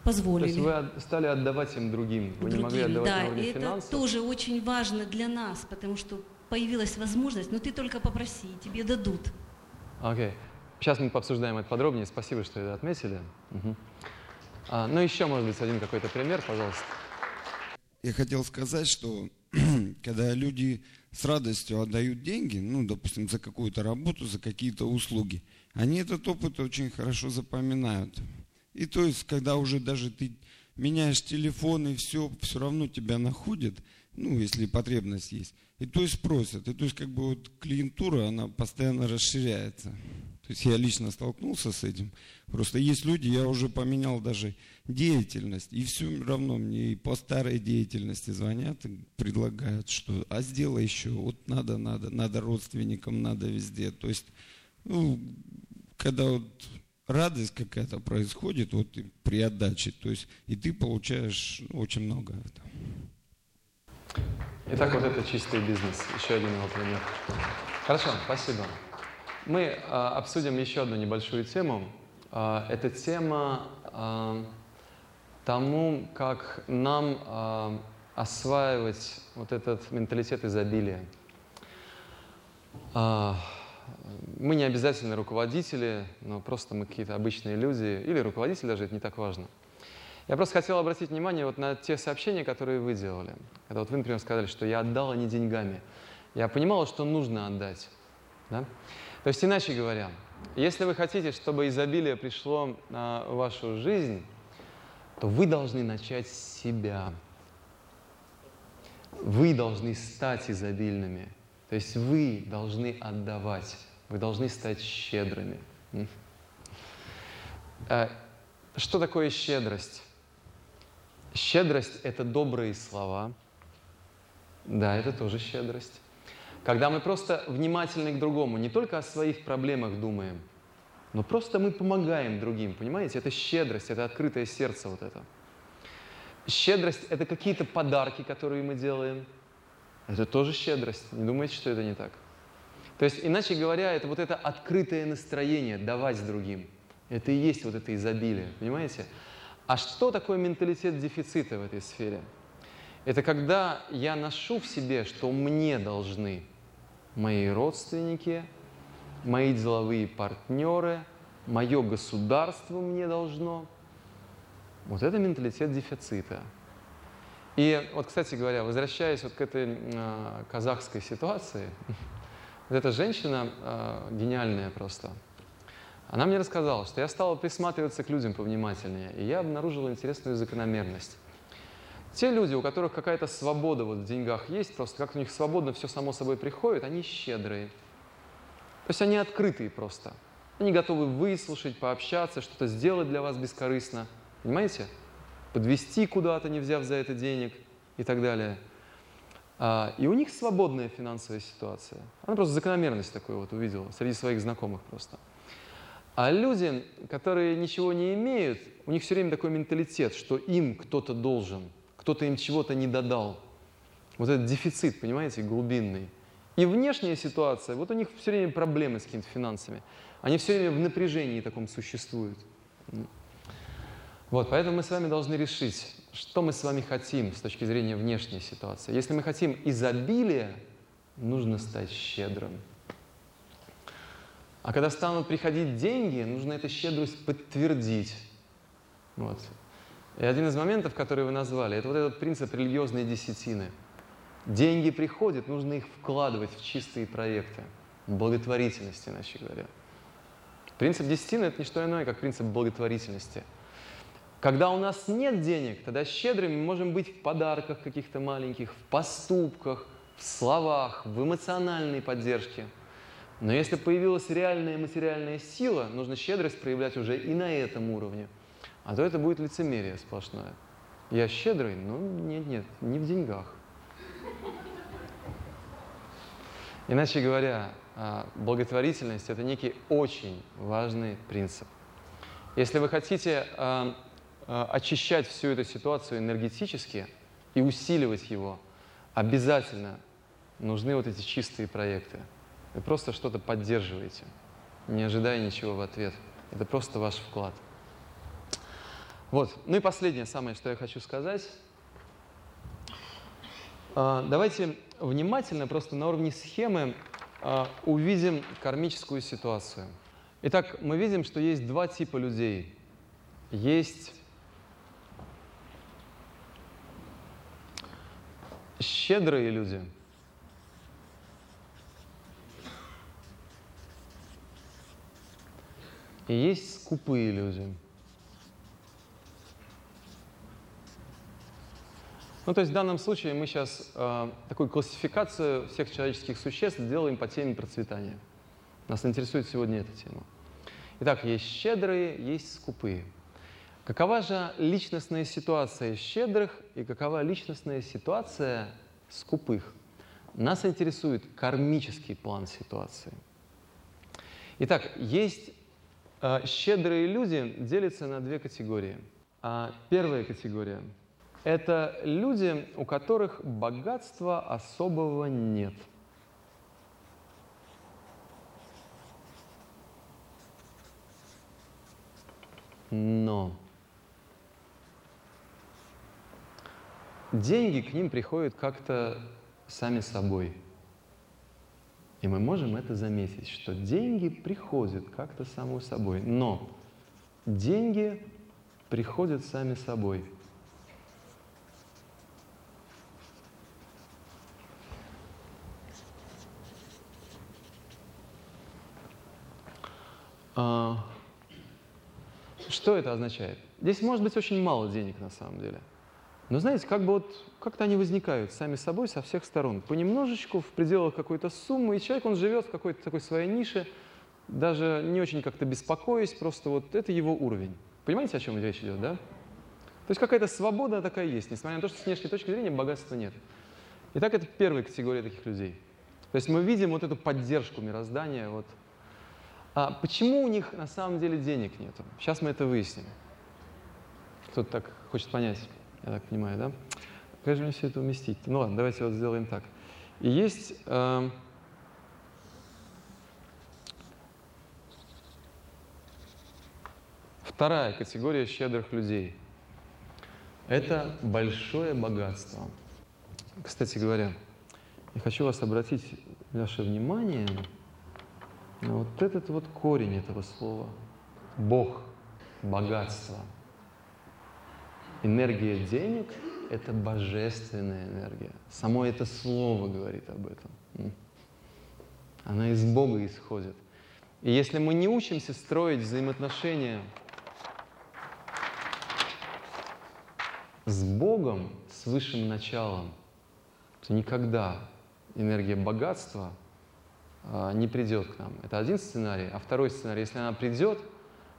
позволили. То есть вы стали отдавать им другим, вы другим, не могли отдавать да, на уровне и это финансов? тоже очень важно для нас, потому что появилась возможность, но ты только попроси, тебе дадут. Окей. Okay. Сейчас мы пообсуждаем это подробнее. Спасибо, что это отметили. Угу. А, ну, еще, может быть, один какой-то пример, пожалуйста. Я хотел сказать, что когда люди с радостью отдают деньги, ну, допустим, за какую-то работу, за какие-то услуги, они этот опыт очень хорошо запоминают. И то есть, когда уже даже ты меняешь телефон и все, все равно тебя находят, ну, если потребность есть, и то есть просят. И то есть как бы вот клиентура, она постоянно расширяется. То есть я лично столкнулся с этим. Просто есть люди, я уже поменял даже деятельность, и все равно мне и по старой деятельности звонят и предлагают, что а сделай еще, вот надо, надо, надо родственникам, надо везде. То есть, ну, когда вот радость какая-то происходит вот при отдаче, то есть и ты получаешь очень много этого. Итак, вот это чистый бизнес. Еще один его пример. Хорошо, спасибо. Мы а, обсудим еще одну небольшую тему. А, это тема а, тому, как нам а, осваивать вот этот менталитет изобилия. А, мы не обязательно руководители, но просто мы какие-то обычные люди, или руководители даже, это не так важно – я просто хотел обратить внимание вот на те сообщения, которые вы делали. Когда вот вы, например, сказали, что я отдал, а не деньгами. Я понимал, что нужно отдать. Да? То есть, иначе говоря, если вы хотите, чтобы изобилие пришло а, в вашу жизнь, то вы должны начать с себя. Вы должны стать изобильными. То есть вы должны отдавать, вы должны стать щедрыми. Э, что такое щедрость? Щедрость – это добрые слова. Да, это тоже щедрость. Когда мы просто внимательны к другому, не только о своих проблемах думаем, но просто мы помогаем другим, понимаете? Это щедрость, это открытое сердце вот это. Щедрость – это какие-то подарки, которые мы делаем. Это тоже щедрость. Не думайте, что это не так. То есть, иначе говоря, это вот это открытое настроение давать другим. Это и есть вот это изобилие, понимаете? А что такое менталитет дефицита в этой сфере? Это когда я ношу в себе, что мне должны мои родственники, мои деловые партнеры, мое государство мне должно. Вот это менталитет дефицита. И вот, кстати говоря, возвращаясь вот к этой э, казахской ситуации, вот эта женщина э, гениальная просто, она мне рассказала, что я стала присматриваться к людям повнимательнее, и я обнаружила интересную закономерность. Те люди, у которых какая-то свобода вот в деньгах есть, просто как у них свободно все само собой приходит, они щедрые. То есть они открытые просто. Они готовы выслушать, пообщаться, что-то сделать для вас бескорыстно. Понимаете? Подвести куда-то, не взяв за это денег и так далее. А, и у них свободная финансовая ситуация. Она просто закономерность такую вот увидела среди своих знакомых просто. А люди, которые ничего не имеют, у них все время такой менталитет, что им кто-то должен – кто-то им чего-то не додал. Вот этот дефицит, понимаете, глубинный. И внешняя ситуация, вот у них все время проблемы с какими-то финансами. Они все время в напряжении таком существуют. Вот, поэтому мы с вами должны решить, что мы с вами хотим с точки зрения внешней ситуации. Если мы хотим изобилия, нужно стать щедрым. А когда станут приходить деньги, нужно эту щедрость подтвердить. Вот. И один из моментов, который вы назвали, это вот этот принцип религиозной десятины. Деньги приходят, нужно их вкладывать в чистые проекты, благотворительности, иначе говоря. Принцип десятины – это не что иное, как принцип благотворительности. Когда у нас нет денег, тогда щедрыми можем быть в подарках каких-то маленьких, в поступках, в словах, в эмоциональной поддержке. Но если появилась реальная материальная сила, нужно щедрость проявлять уже и на этом уровне – а то это будет лицемерие сплошное. Я щедрый? Ну, нет, нет, не в деньгах. Иначе говоря, а, благотворительность – это некий очень важный принцип. Если вы хотите а, а, очищать всю эту ситуацию энергетически и усиливать его, обязательно нужны вот эти чистые проекты. Вы просто что-то поддерживаете, не ожидая ничего в ответ. Это просто ваш вклад – вот. Ну и последнее самое, что я хочу сказать. А, давайте внимательно, просто на уровне схемы, а, увидим кармическую ситуацию. Итак, мы видим, что есть два типа людей. Есть щедрые люди. И есть скупые люди. Ну, то есть в данном случае мы сейчас э, такую классификацию всех человеческих существ делаем по теме процветания. Нас интересует сегодня эта тема. Итак, есть щедрые, есть скупые. Какова же личностная ситуация щедрых и какова личностная ситуация скупых? Нас интересует кармический план ситуации. Итак, есть э, щедрые люди делятся на две категории. А первая категория – это люди, у которых богатства особого нет. Но деньги к ним приходят как-то сами собой. И мы можем это заметить, что деньги приходят как-то само собой. Но деньги приходят сами собой – что это означает? Здесь может быть очень мало денег на самом деле. Но знаете, как бы вот как-то они возникают сами собой со всех сторон. Понемножечку, в пределах какой-то суммы, и человек, он живет в какой-то такой своей нише, даже не очень как-то беспокоясь, просто вот это его уровень. Понимаете, о чем речь идет, да? То есть какая-то свобода такая есть, несмотря на то, что с внешней точки зрения богатства нет. Итак, это первая категория таких людей. То есть мы видим вот эту поддержку мироздания. Вот. А почему у них на самом деле денег нет? Сейчас мы это выясним. Кто-то так хочет понять, я так понимаю, да? Как же мне все это уместить? Ну ладно, давайте вот сделаем так. И есть э, вторая категория щедрых людей. Это большое богатство. Кстати говоря, я хочу вас обратить ваше внимание вот этот вот корень этого слова. Бог, богатство. Энергия денег – это божественная энергия. Само это слово говорит об этом. Она из Бога исходит. И если мы не учимся строить взаимоотношения с Богом, с высшим началом, то никогда энергия богатства не придет к нам. Это один сценарий. А второй сценарий, если она придет,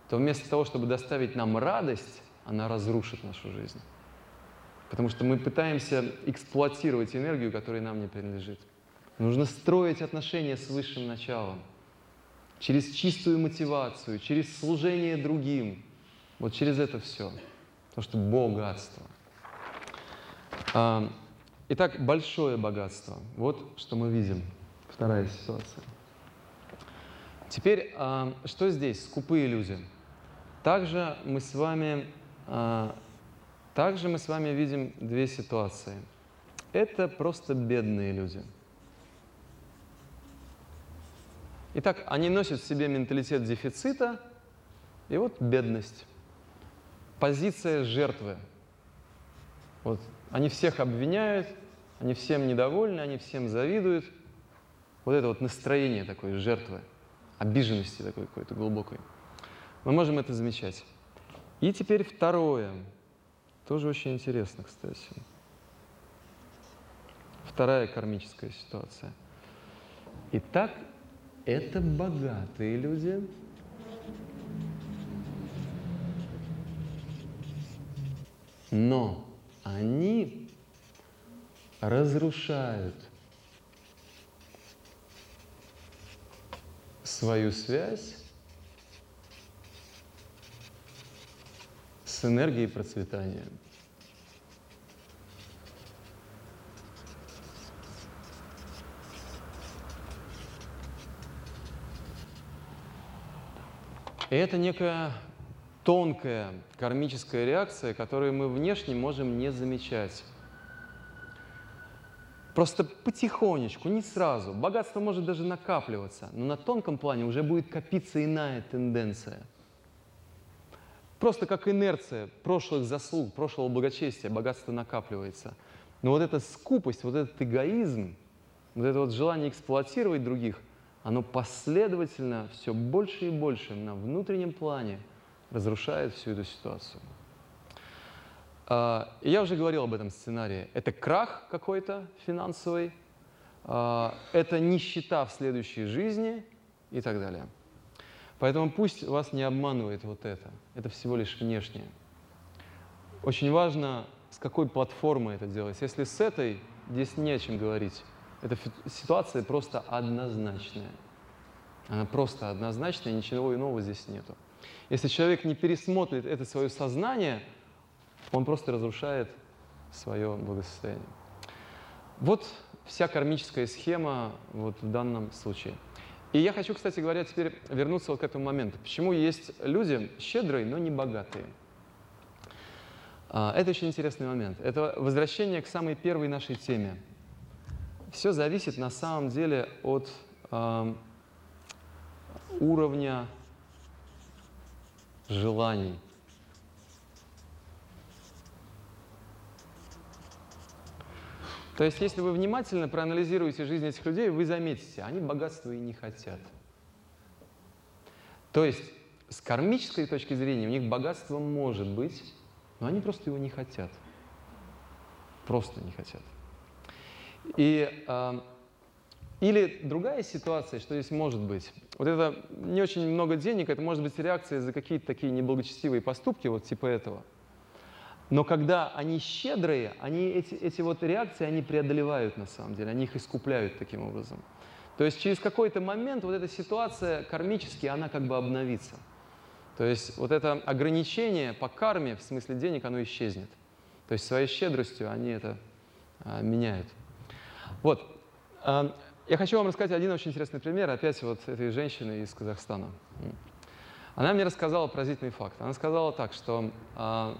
то вместо того, чтобы доставить нам радость, она разрушит нашу жизнь. Потому что мы пытаемся эксплуатировать энергию, которая нам не принадлежит. Нужно строить отношения с высшим началом. Через чистую мотивацию, через служение другим. Вот через это все. Потому что богатство. А, итак, большое богатство. Вот что мы видим. Вторая ситуация. Теперь, а, что здесь? Скупые люди. Также мы с вами а, также мы с вами видим две ситуации. Это просто бедные люди. Итак, они носят в себе менталитет дефицита и вот бедность. Позиция жертвы. Вот они всех обвиняют, они всем недовольны, они всем завидуют. Вот это вот настроение такой жертвы, обиженности такой какой-то глубокой. Мы можем это замечать. И теперь второе. Тоже очень интересно, кстати. Вторая кармическая ситуация. Итак, это богатые люди. Но они разрушают свою связь с энергией процветания. И это некая тонкая кармическая реакция, которую мы внешне можем не замечать. Просто потихонечку, не сразу. Богатство может даже накапливаться, но на тонком плане уже будет копиться иная тенденция – Просто как инерция прошлых заслуг, прошлого благочестия, богатство накапливается. Но вот эта скупость, вот этот эгоизм, вот это вот желание эксплуатировать других, оно последовательно все больше и больше на внутреннем плане разрушает всю эту ситуацию. А, я уже говорил об этом сценарии. Это крах какой-то финансовый, а, это нищета в следующей жизни и так далее. Поэтому пусть вас не обманывает вот это. Это всего лишь внешнее. Очень важно, с какой платформы это делается. Если с этой, здесь не о чем говорить. Эта ситуация просто однозначная. Она просто однозначная, ничего иного здесь нету. Если человек не пересмотрит это свое сознание, он просто разрушает свое благосостояние. Вот вся кармическая схема вот в данном случае. И я хочу, кстати говоря, теперь вернуться вот к этому моменту. Почему есть люди щедрые, но не богатые? А, это очень интересный момент. Это возвращение к самой первой нашей теме. Все зависит на самом деле от э, уровня желаний. То есть, если вы внимательно проанализируете жизнь этих людей, вы заметите, они богатства и не хотят. То есть, с кармической точки зрения, у них богатство может быть, но они просто его не хотят. просто не хотят. И, э, или другая ситуация, что здесь может быть. Вот это не очень много денег, это может быть реакция за какие-то такие неблагочестивые поступки, вот типа этого. Но когда они щедрые, они эти, эти вот реакции, они преодолевают на самом деле, они их искупляют таким образом. То есть через какой-то момент вот эта ситуация кармически, она как бы обновится. То есть вот это ограничение по карме, в смысле денег, оно исчезнет. То есть своей щедростью они это а, меняют. Вот. А, я хочу вам рассказать один очень интересный пример, опять вот этой женщины из Казахстана. Она мне рассказала поразительный факт. Она сказала так, что а,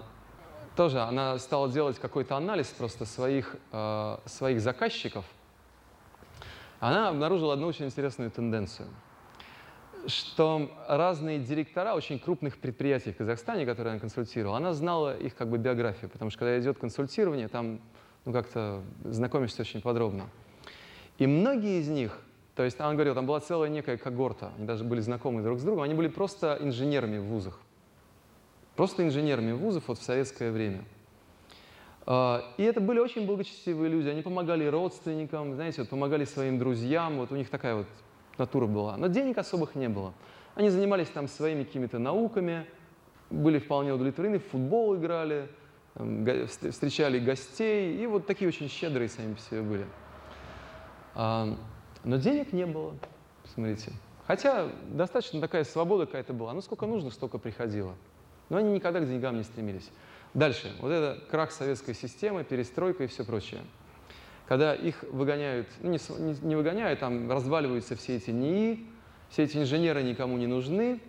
тоже она стала делать какой-то анализ просто своих, а, своих заказчиков. Она обнаружила одну очень интересную тенденцию – что разные директора очень крупных предприятий в Казахстане, которые она консультировала, она знала их как бы биографию, потому что когда идет консультирование, там ну, как-то знакомишься очень подробно. И многие из них, то есть она говорила, там была целая некая когорта, они даже были знакомы друг с другом, они были просто инженерами в вузах. Просто инженерами вузов вот в советское время. А, и это были очень благочестивые люди, они помогали родственникам, знаете, вот помогали своим друзьям, вот у них такая вот натура была. Но денег особых не было. Они занимались там своими какими-то науками, были вполне удовлетворены, в футбол играли, встречали гостей, и вот такие очень щедрые сами по себе были. А, но денег не было, смотрите. Хотя достаточно такая свобода какая-то была. Ну, сколько нужно, столько приходило. Но они никогда к деньгам не стремились. Дальше. Вот это крах советской системы, перестройка и все прочее когда их выгоняют, ну, не, не выгоняют, там разваливаются все эти НИИ, все эти инженеры никому не нужны,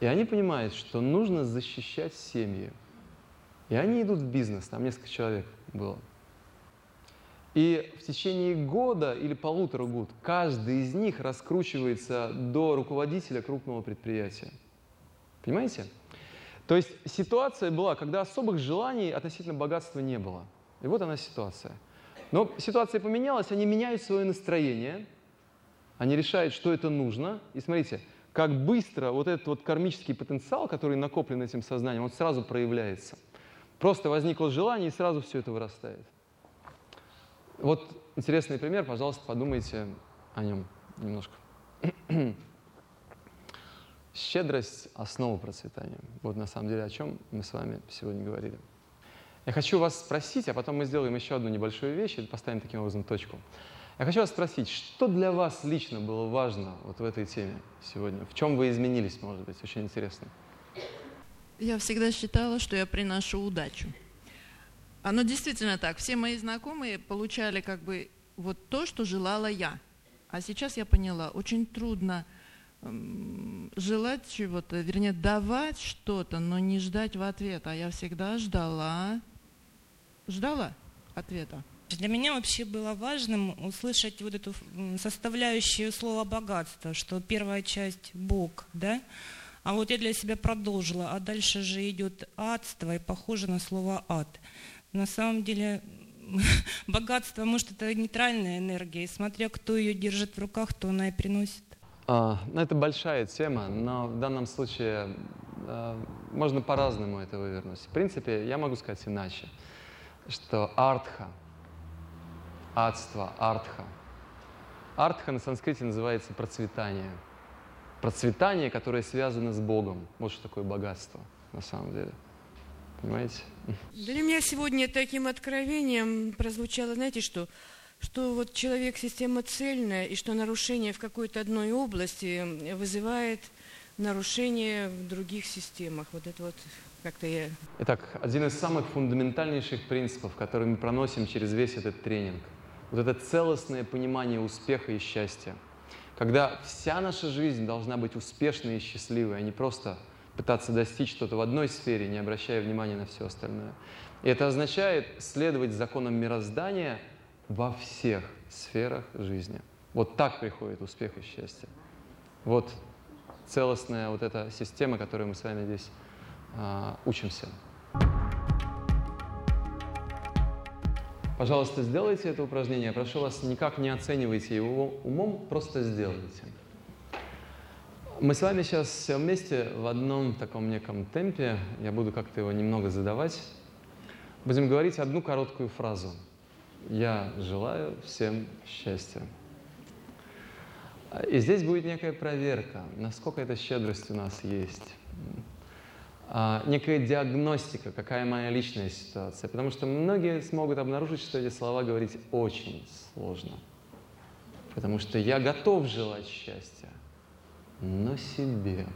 и они понимают, что нужно защищать семьи. И они идут в бизнес, там несколько человек было. И в течение года или полутора год каждый из них раскручивается до руководителя крупного предприятия. Понимаете? То есть ситуация была, когда особых желаний относительно богатства не было. И вот она ситуация – но ситуация поменялась, они меняют свое настроение, они решают, что это нужно. И смотрите, как быстро вот этот вот кармический потенциал, который накоплен этим сознанием, он сразу проявляется. Просто возникло желание, и сразу все это вырастает. Вот интересный пример, пожалуйста, подумайте о нем немножко. Щедрость – основа процветания. Вот на самом деле о чем мы с вами сегодня говорили. Я хочу вас спросить, а потом мы сделаем еще одну небольшую вещь и поставим таким образом точку. Я хочу вас спросить, что для вас лично было важно вот в этой теме сегодня? В чем вы изменились, может быть? Очень интересно. Я всегда считала, что я приношу удачу. Оно действительно так. Все мои знакомые получали как бы вот то, что желала я. А сейчас я поняла, очень трудно желать чего-то, вернее, давать что-то, но не ждать в ответ. А я всегда ждала ждала ответа. Для меня вообще было важным услышать вот эту составляющую слова богатства, что первая часть – Бог, да? А вот я для себя продолжила, а дальше же идет адство, и похоже на слово ад. На самом деле богатство, может, это нейтральная энергия, и смотря кто ее держит в руках, то она и приносит. А, ну, это большая тема, но в данном случае а, можно по-разному это вывернуть. В принципе, я могу сказать иначе что артха, адство, артха. Артха на санскрите называется процветание. Процветание, которое связано с Богом. Вот что такое богатство на самом деле. Понимаете? Для меня сегодня таким откровением прозвучало, знаете что? Что вот человек система цельная, и что нарушение в какой-то одной области вызывает нарушение в других системах. Вот это вот как-то я... Итак, один из самых фундаментальнейших принципов, который мы проносим через весь этот тренинг, вот это целостное понимание успеха и счастья. Когда вся наша жизнь должна быть успешной и счастливой, а не просто пытаться достичь что-то в одной сфере, не обращая внимания на все остальное. И это означает следовать законам мироздания во всех сферах жизни. Вот так приходит успех и счастье. Вот целостная вот эта система, которую мы с вами здесь а, учимся. Пожалуйста, сделайте это упражнение. Прошу вас, никак не оценивайте его умом, просто сделайте. Мы с вами сейчас все вместе в одном таком неком темпе. Я буду как-то его немного задавать. будем говорить одну короткую фразу. Я желаю всем счастья. И здесь будет некая проверка, насколько эта щедрость у нас есть. А, некая диагностика, какая моя личная ситуация. Потому что многие смогут обнаружить, что эти слова говорить очень сложно. Потому что я готов желать счастья, но себе.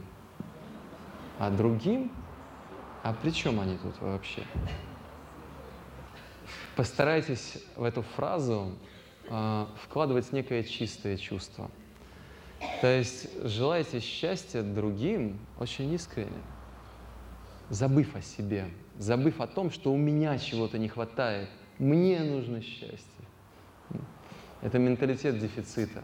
А другим? А при чем они тут вообще? Постарайтесь в эту фразу э, вкладывать некое чистое чувство. То есть желайте счастья другим очень искренне, забыв о себе, забыв о том, что у меня чего-то не хватает, мне нужно счастье. Это менталитет дефицита.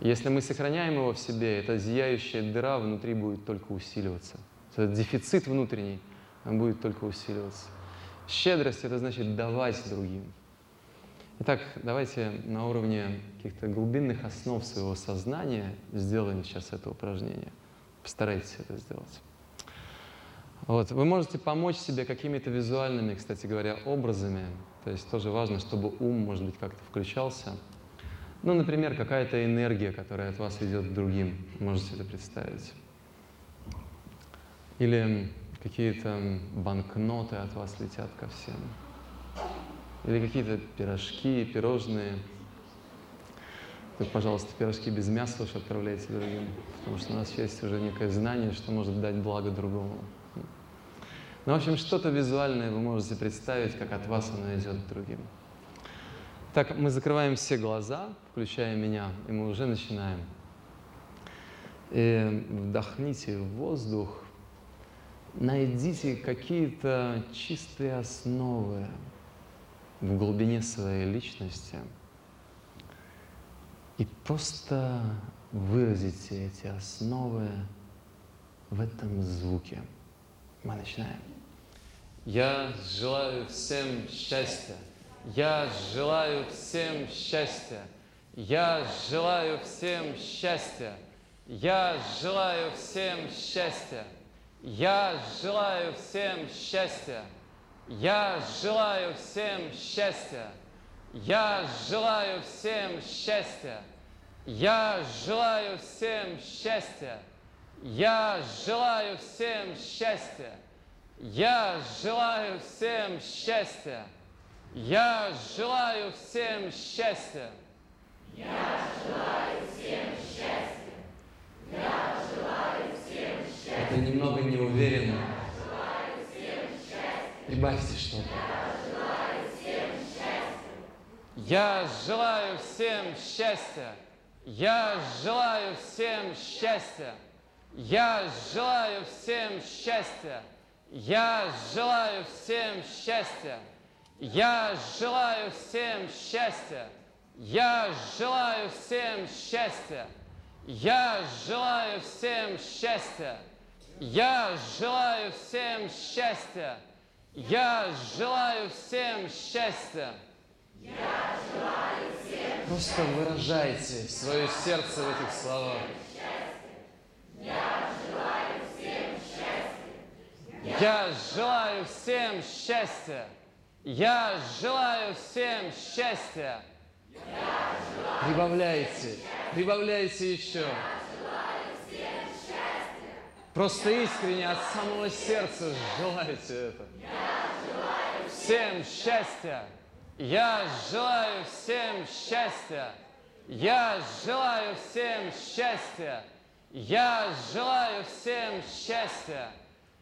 Если мы сохраняем его в себе, эта зияющая дыра внутри будет только усиливаться. Этот дефицит внутренний, он будет только усиливаться. Щедрость – это значит давать другим. Итак, давайте на уровне каких-то глубинных основ своего сознания сделаем сейчас это упражнение. Постарайтесь это сделать. Вот. Вы можете помочь себе какими-то визуальными, кстати говоря, образами. То есть тоже важно, чтобы ум, может быть, как-то включался. Ну, например, какая-то энергия, которая от вас идет к другим. Можете это представить. Или какие-то банкноты от вас летят ко всем. Или какие-то пирожки, пирожные. Так, пожалуйста, пирожки без мяса уж отправляйте другим, потому что у нас есть уже некое знание, что может дать благо другому. Ну, в общем, что-то визуальное вы можете представить, как от вас оно идет другим. Так, мы закрываем все глаза, включая меня, и мы уже начинаем. И вдохните воздух, найдите какие-то чистые основы в глубине своей личности и просто выразите эти основы в этом звуке. Мы начинаем. Я желаю всем счастья. Я желаю всем счастья. Я желаю всем счастья. Я желаю всем счастья. Я желаю всем счастья. Я желаю всем счастья. Я желаю всем счастья. Я желаю всем счастья. Я желаю всем счастья. Я желаю всем счастья. Я желаю всем счастья. Я желаю всем счастья. Я желаю всем счастья. Это немного неуверенно. Я желаю всем счастья. Прибавьте что-то. Я желаю всем счастья. Я желаю всем счастья. Я желаю всем счастья. Я желаю всем счастья. Я желаю всем счастья. Я желаю всем счастья. Я желаю всем счастья. Я желаю всем счастья. Я желаю всем счастья. Я желаю всем Просто выражайте свое сердце в этих словах. Я желаю всем счастья. Я желаю всем счастья. Я желаю всем счастья. Прибавляйте, прибавляйте еще. Просто искренне от самого сердца желаете это. Всем счастья. Я желаю всем счастья. Я желаю всем счастья. Я желаю всем счастья.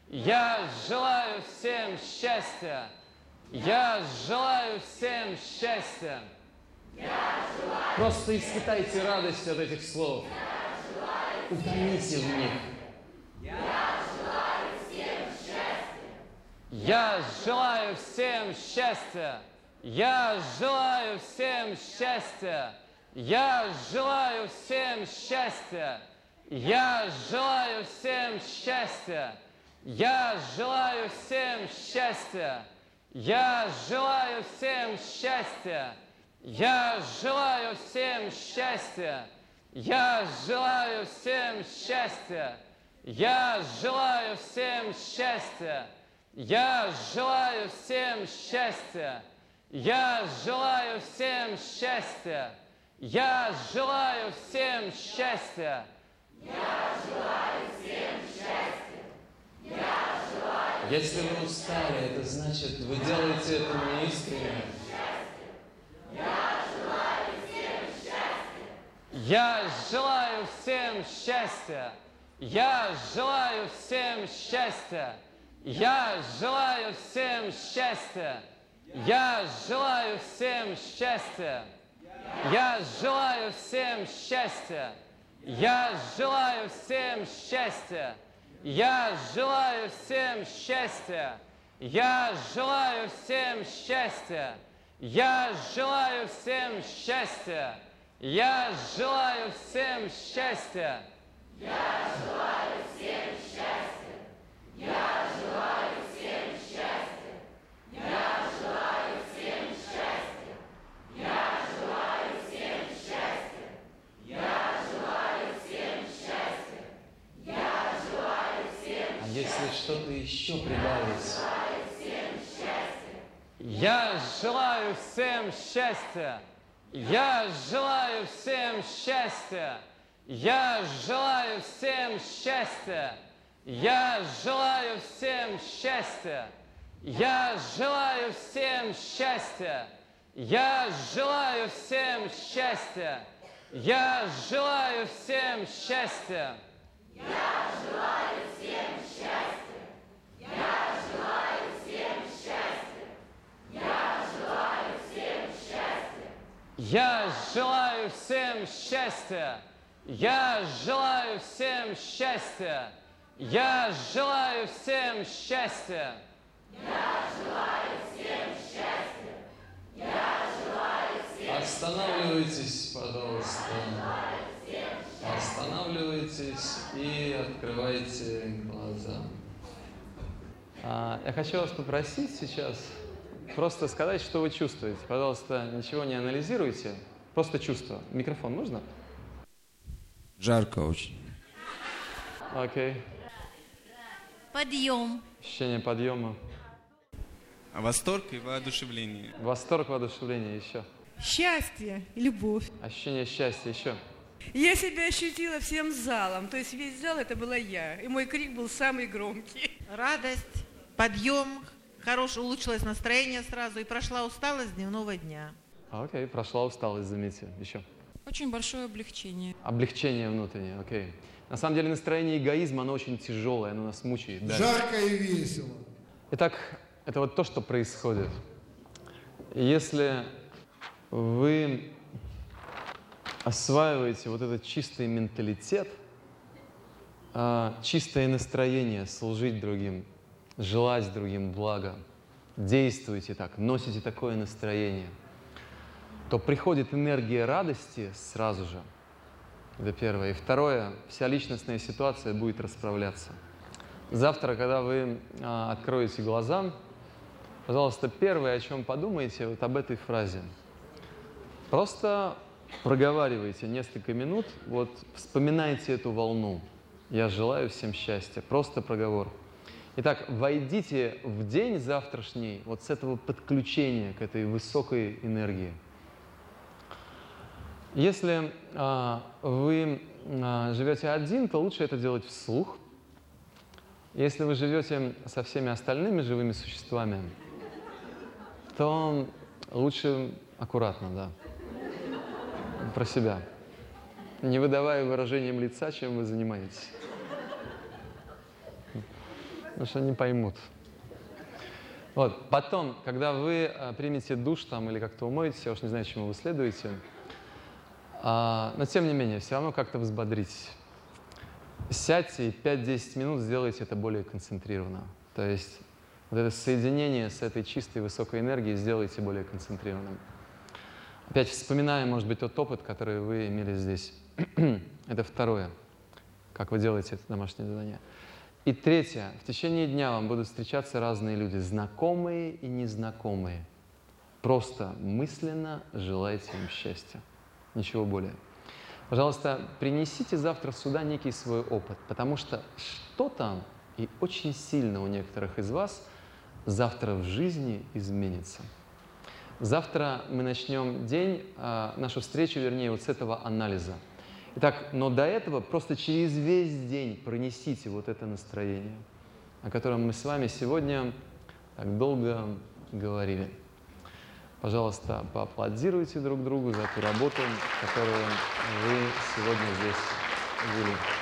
Я желаю всем счастья. Я желаю всем счастья. Просто испытайте радость от этих слов. Утоните в них. Я желаю всем счастья. Я желаю всем счастья. Я желаю всем счастья. Я желаю всем счастья. Я желаю всем счастья. Я желаю всем счастья. Я желаю всем счастья. Я желаю всем счастья. Я желаю всем счастья. Я желаю всем счастья. Я желаю всем счастья. Я желаю всем счастья. Я желаю всем счастья. Я желаю всем счастья. Я желаю Если вы устали, это значит, вы делаете это неискренне. Я желаю всем счастья. Я желаю всем счастья. Я желаю всем счастья. Я желаю всем счастья. Я желаю всем счастья. Я желаю всем счастья. Я желаю всем счастья. Я желаю всем счастья. Я желаю всем счастья. Я желаю всем счастья. Я желаю всем счастья. Я желаю всем счастья. Я желаю всем счастья. Я желаю всем счастья. Я желаю всем счастья. Я желаю всем счастья. Я желаю всем А если что-то еще прибавится? Я желаю всем счастья. Я желаю всем счастья. Я желаю всем счастья. Я желаю всем счастья. Я желаю всем счастья. Я желаю всем счастья. Я желаю всем счастья. Я желаю Я желаю всем счастья. Я желаю всем счастья. Я желаю всем счастья. Я желаю всем счастья. Я желаю всем Останавливайтесь, пожалуйста. Останавливайтесь и открывайте глаза. А, я хочу вас попросить сейчас просто сказать, что вы чувствуете. Пожалуйста, ничего не анализируйте, просто чувство. Микрофон нужно? Жарко очень. Окей. Подъем. Ощущение подъема. Восторг и воодушевление. Восторг, воодушевление еще. Счастье, любовь. Ощущение счастья еще. Я себя ощутила всем залом, то есть весь зал это была я, и мой крик был самый громкий. Радость, подъем, хорошее улучшилось настроение сразу и прошла усталость дневного дня. А, Окей, прошла усталость, заметьте. Еще. Очень большое облегчение. Облегчение внутреннее, окей. На самом деле настроение эгоизма, оно очень тяжелое, оно нас мучает. давит. Жарко и весело. Итак, это вот то, что происходит. Если вы осваиваете вот этот чистый менталитет, а, чистое настроение служить другим, желать другим блага, действуете так, носите такое настроение, то приходит энергия радости сразу же. Это первое. И второе, вся личностная ситуация будет расправляться. Завтра, когда вы а, откроете глаза, пожалуйста, первое, о чем подумаете, вот об этой фразе. Просто проговаривайте несколько минут, вот вспоминайте эту волну. Я желаю всем счастья. Просто проговор. Итак, войдите в день завтрашний вот с этого подключения к этой высокой энергии. Если а, вы а, живете один, то лучше это делать вслух. Если вы живете со всеми остальными живыми существами, то лучше аккуратно, да. Про себя. Не выдавая выражением лица, чем вы занимаетесь. Потому что они поймут. Вот. Потом, когда вы а, примете душ там или как-то умоетесь, я уж не знаю, чему вы следуете, а, но тем не менее, все равно как-то взбодритесь. Сядьте и 5-10 минут сделайте это более концентрированно. То есть вот это соединение с этой чистой высокой энергией сделайте более концентрированным. Опять вспоминая, может быть, тот опыт, который вы имели здесь. это второе, как вы делаете это домашнее задание. И третье, в течение дня вам будут встречаться разные люди, знакомые и незнакомые. Просто мысленно желайте им счастья. Ничего более. Пожалуйста, принесите завтра сюда некий свой опыт, потому что что-то и очень сильно у некоторых из вас завтра в жизни изменится. Завтра мы начнем день, а, нашу встречу, вернее, вот с этого анализа. Итак, но до этого просто через весь день пронесите вот это настроение, о котором мы с вами сегодня так долго говорили. Пожалуйста, поаплодируйте друг другу за ту работу, которую вы сегодня здесь вели.